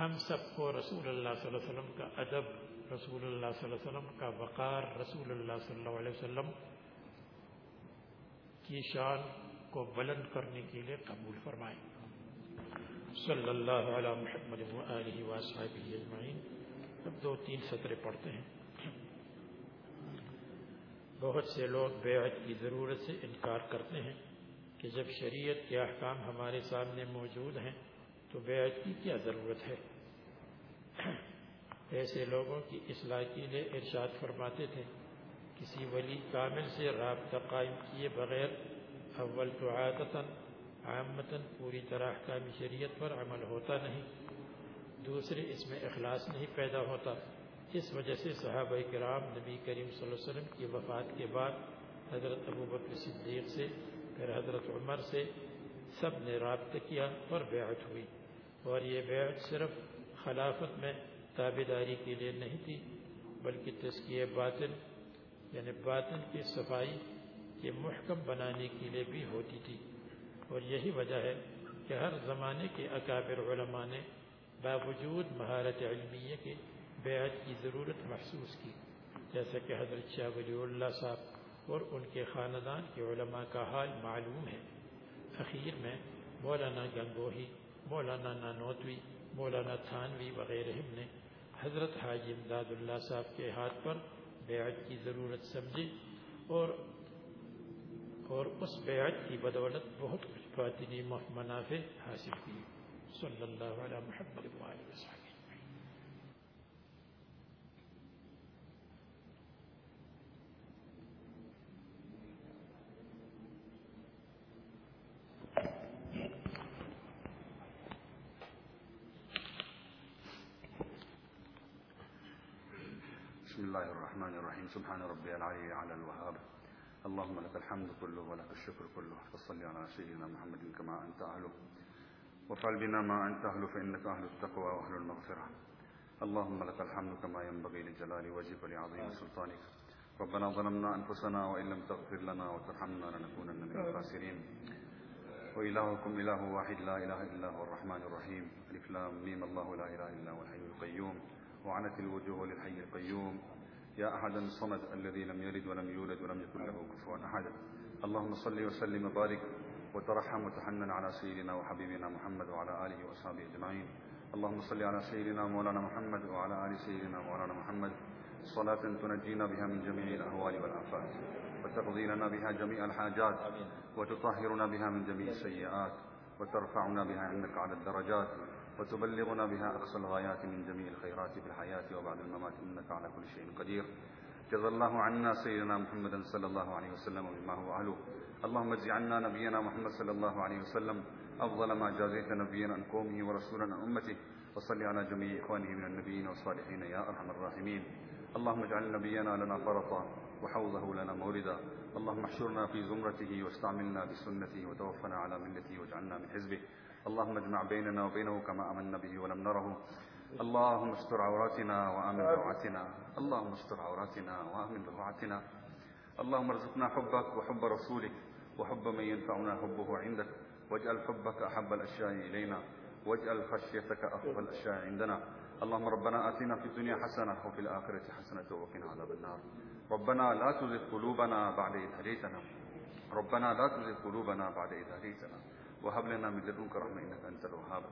ہم سب کو رسول اللہ صلی اللہ علیہ وسلم کا ادب، رسول اللہ صلی اللہ علیہ وسلم کا وقار، رسول اللہ صلی اللہ علیہ وسلم کی شان کو بلند کرنے کے لیے قبول فرمائیں۔ صلی اللہ علی محمد اجمعین۔ اب دو تین سطرے پڑھتے ہیں۔ بہت سے لوگ بیعت کی ضرورت سے انکار کرتے ہیں کہ جب شریعت کے احکام ہمارے سامنے موجود ہیں تو بیعت کی کیا ضرورت ہے؟ ایسے لوگوں کی اصلاح کے لیے ارشاد فرماتے تھے، کسی ولی کامل سے رابطہ قائم کیے بغیر اول تو عادتاً، عامتاً پوری طرح احکام شریعت پر عمل ہوتا نہیں، دوسرے اس میں اخلاص نہیں پیدا ہوتا۔ اس وجہ سے صحابہ کرام نبی کریم صلی اللہ علیہ وسلم کی وفات کے بعد حضرت ابو بکر صدیق سے، پھر حضرت عمر سے سب نے رابطہ کیا اور بیعت ہوئی۔ اور یہ بیعت صرف خلافت میں تابے داری کے لیے نہیں تھی، بلکہ تزکیہ باطن یعنی باطن کی صفائی کے محکم بنانے کے لیے بھی ہوتی تھی۔ اور یہی وجہ ہے کہ ہر زمانے کے اکابر علماء نے باوجود مہارت علمیہ کے بیعت کی ضرورت محسوس کی۔ جیسا کہ حضرت شاہ ولی اللہ صاحب اور ان کے خاندان کے علماء کا حال معلوم ہے۔ اخیر میں مولانا گنگوہی مولانا نانوتوی، مولانا تھانوی وغیرہ نے حضرت حاجی امداد اللہ صاحب کے ہاتھ پر بیعت کی ضرورت سمجھی اور اور اس بیعت کی بدولت بہت کچھ باطنی منافع حاصل کی۔ صلی اللہ علیہ محمد وسلم۔ الله الرحمن الرحيم سبحان ربي العلي على الوهاب اللهم لك الحمد كله ولك الشكر كله فصل على سيدنا محمد كما أنت أهله وفعل بنا ما أنت أهله فإنك أهل التقوى وأهل المغفرة اللهم لك الحمد كما ينبغي لجلال وجهك ولعظيم سلطانك ربنا ظلمنا أنفسنا وإن لم تغفر لنا وترحمنا لنكونن من الخاسرين وإلهكم إله واحد لا إله إلا هو الرحمن الرحيم الف لام ميم الله لا إله إلا هو الحي القيوم وعنت الوجوه للحي القيوم. يا أحد الصمد الذي لم يلد ولم يولد ولم يكن له كفوا أحد. اللهم صل وسلم وبارك وترحم وتحنن على سيدنا وحبيبنا محمد وعلى آله وأصحابه أجمعين. اللهم صل على سيدنا مولانا محمد وعلى آل سيدنا مولانا محمد. صلاة تنجينا بها من جميع الأهوال والآفات وتقضي لنا بها جميع الحاجات وتطهرنا بها من جميع السيئات وترفعنا بها عندك على الدرجات. وتبلغنا بها أقصى الغايات من جميع الخيرات في الحياة وبعد الممات إنك على كل شيء قدير. جزا الله عنا سيدنا محمد صلى الله عليه وسلم بما هو أهله. اللهم اجز عنا نبينا محمد صلى الله عليه وسلم أفضل ما جازيت نبيا عن قومه ورسولا عن أمته. وصل على جميع إخوانه من النبيين والصالحين يا أرحم الراحمين. اللهم اجعل نبينا لنا فرطا وحوضه لنا موردا. اللهم احشرنا في زمرته واستعملنا بسنته وتوفنا على ملته واجعلنا من حزبه. اللهم اجمع بيننا وبينه كما أمنا به ولم نره. اللهم استر عوراتنا وآمن روعتنا. اللهم استر عوراتنا وآمن روعتنا. اللهم ارزقنا حبك وحب رسولك وحب من ينفعنا حبه عندك. واجعل حبك أحب الأشياء إلينا. واجعل خشيتك أفضل الأشياء عندنا. اللهم ربنا آتنا في الدنيا حسنة وفي الآخرة حسنة وقنا عذاب النار. ربنا لا تزغ قلوبنا بعد إذ هديتنا. ربنا لا تزغ قلوبنا بعد إذ هديتنا. وهب لنا من لدنك رحمة إنك أنت الوهاب.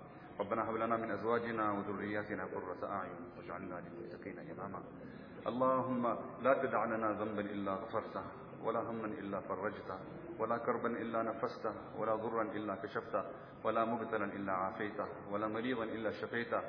ربنا هب لنا من أزواجنا وذرياتنا قرة أعين واجعلنا للمتقين إماما. اللهم لا تدع لنا ذنبا إلا غفرته ولا هما إلا فرجته ولا كربا إلا نفسته ولا ضرا إلا كشفته ولا مبتلا إلا عافيته ولا مريضا إلا شفيته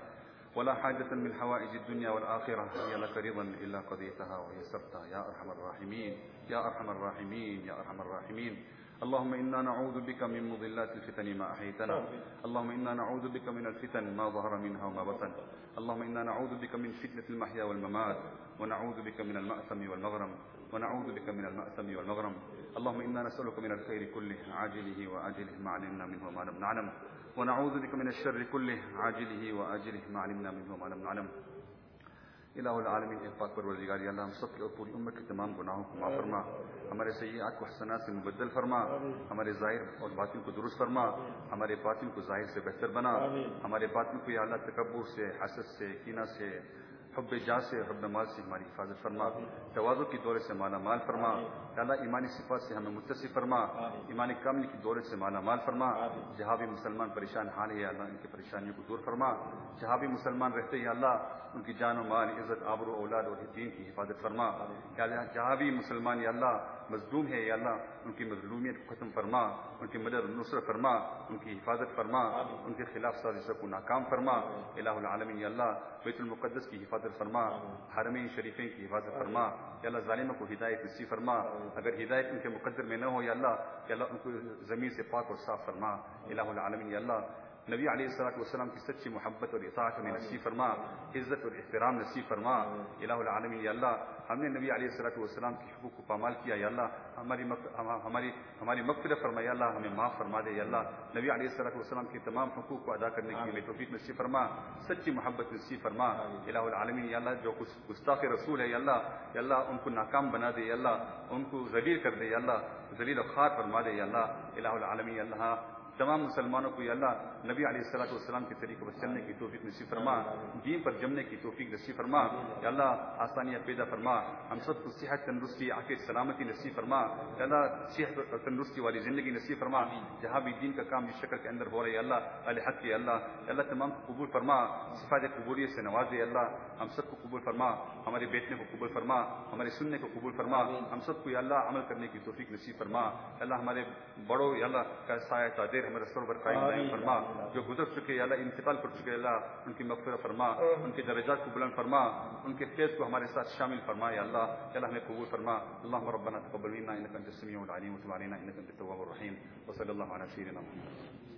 ولا حاجة من حوائج الدنيا والآخرة. هي لك رضا إلا قضيتها ويسرتها يا أرحم الراحمين يا أرحم الراحمين يا أرحم الراحمين. اللهم إنا نعوذ بك من مضلات الفتن ما أحيتنا. اللهم إنا نعوذ بك من الفتن ما ظهر منها وما بطن. اللهم إنا نعوذ بك من فتنة المحيا والممات. ونعوذ بك من المأثم والمغرم. ونعوذ بك من المأثم والمغرم. اللهم إنا نسألك من الخير كله عاجله وآجله ما علمنا منه وما لم نعلم. ونعوذ بك من الشر كله عاجله وآجله ما علمنا منه وما لم نعلم. الہ العالمین اے پاک پروردگار یا اللہ ہم سب کی اور پوری امت کے تمام گناہوں کو معاف فرما۔ ہمارے سیاحت کو حسنات سے مبدل فرما۔ ہمارے ظاہر اور باطن کو درست فرما۔ ہمارے باطن کو ظاہر سے بہتر بنا۔ ہمارے باطن کو یا اللہ تکبر سے حسد سے کینہ سے حب جا سے حب مال سے ہماری حفاظت فرما۔ توازوں کی دورے سے مالا مال فرما۔ اللہ ایمانی صفات سے ہمیں متصف فرما۔ ایمانی کامل کی دورے سے مالا مال فرما۔ جہاں بھی مسلمان پریشان حال ہے اللہ ان کی پریشانیوں کو دور فرما۔ جہاں بھی مسلمان رہتے ہیں اللہ ان کی جان و مال عزت آبر و اولاد اور دین کی حفاظت فرما۔ اللہ جہاں بھی مسلمان یا اللہ مظلوم ہے یا اللہ ان کی مظلومیت کو ختم فرما۔ ان کی مدد نصرت فرما۔ ان کی حفاظت فرما۔ ان کے خلاف سازشوں کو ناکام فرما۔ الہ العالمین یا اللہ بیت المقدس کی حفاظت فرما حرمین شریفین کی حفاظت فرما یا اللہ ظالموں کو ہدایت نصیب فرما اگر ہدایت ان کے مقدر میں نہ ہو یا اللہ یا اللہ ان کو زمین سے پاک اور صاف فرما الہ العالمین یا اللہ نبی علیہ السلاۃ والسلام کی سچی محبت اور اطاعت میں نصیب فرما عزت اور احترام نصیب فرما الہ العالمین یا اللہ ہم نے نبی علیہ السلاۃ والسلام کی حقوق کو پامال کیا یا اللہ ہماری ہماری ہماری مغفرت فرما یا اللہ ہمیں معاف فرما دے یا اللہ نبی علیہ السلاۃ والسلام کی تمام حقوق کو ادا کرنے کی ہمیں توفیق نصیب فرما سچی محبت نصیب فرما الہ العالمین یا اللہ جو کچھ گستاخ رسول ہے یا اللہ یا اللہ ان کو ناکام بنا دے یا اللہ ان کو ذلیل کر دے یا اللہ ذلیل و خار فرما دے یا اللہ الہ العالمین اللہ تمام مسلمانوں کو اللہ نبی علیہ السلاۃ والسلام کے طریقے پر چلنے کی توفیق نصیب فرما، دین پر جمنے کی توفیق نصیب فرما۔ یا اللہ آسانیاں پیدا فرما، ہم سب کو صحت تندرستی آخر سلامتی نصیب فرما۔ یا اللہ صحت اور تندرستی والی زندگی نصیب فرما۔ جہاں بھی دین کا کام جس شکل کے اندر ہو رہے اللہ الحق کے اللہ اللہ تمام کو قبول فرما۔ صفات قبولیت سے نوازے اللہ ہم سب کو قبول فرما۔ ہمارے بیٹنے کو قبول فرما، ہمارے سننے کو قبول فرما۔ ہم سب کو یا اللہ عمل کرنے کی توفیق نصیب فرما۔ اللہ ہمارے بڑوں، یا اللہ کا سایہ تعدیر ہمارے سر پر قائم دائم فرما جو گزر چکے اللہ انتقال کر چکے اللہ ان کی مغفرت فرما ان کے درجات کو بلند فرما ان کے فیض کو ہمارے ساتھ شامل فرما یا اللہ اللہ ہمیں قبول فرما۔ اللہ ربنا تقبل منا انك انت السميع العليم وتب علينا انك انت التواب الرحيم وصلى الله على سيدنا محمد.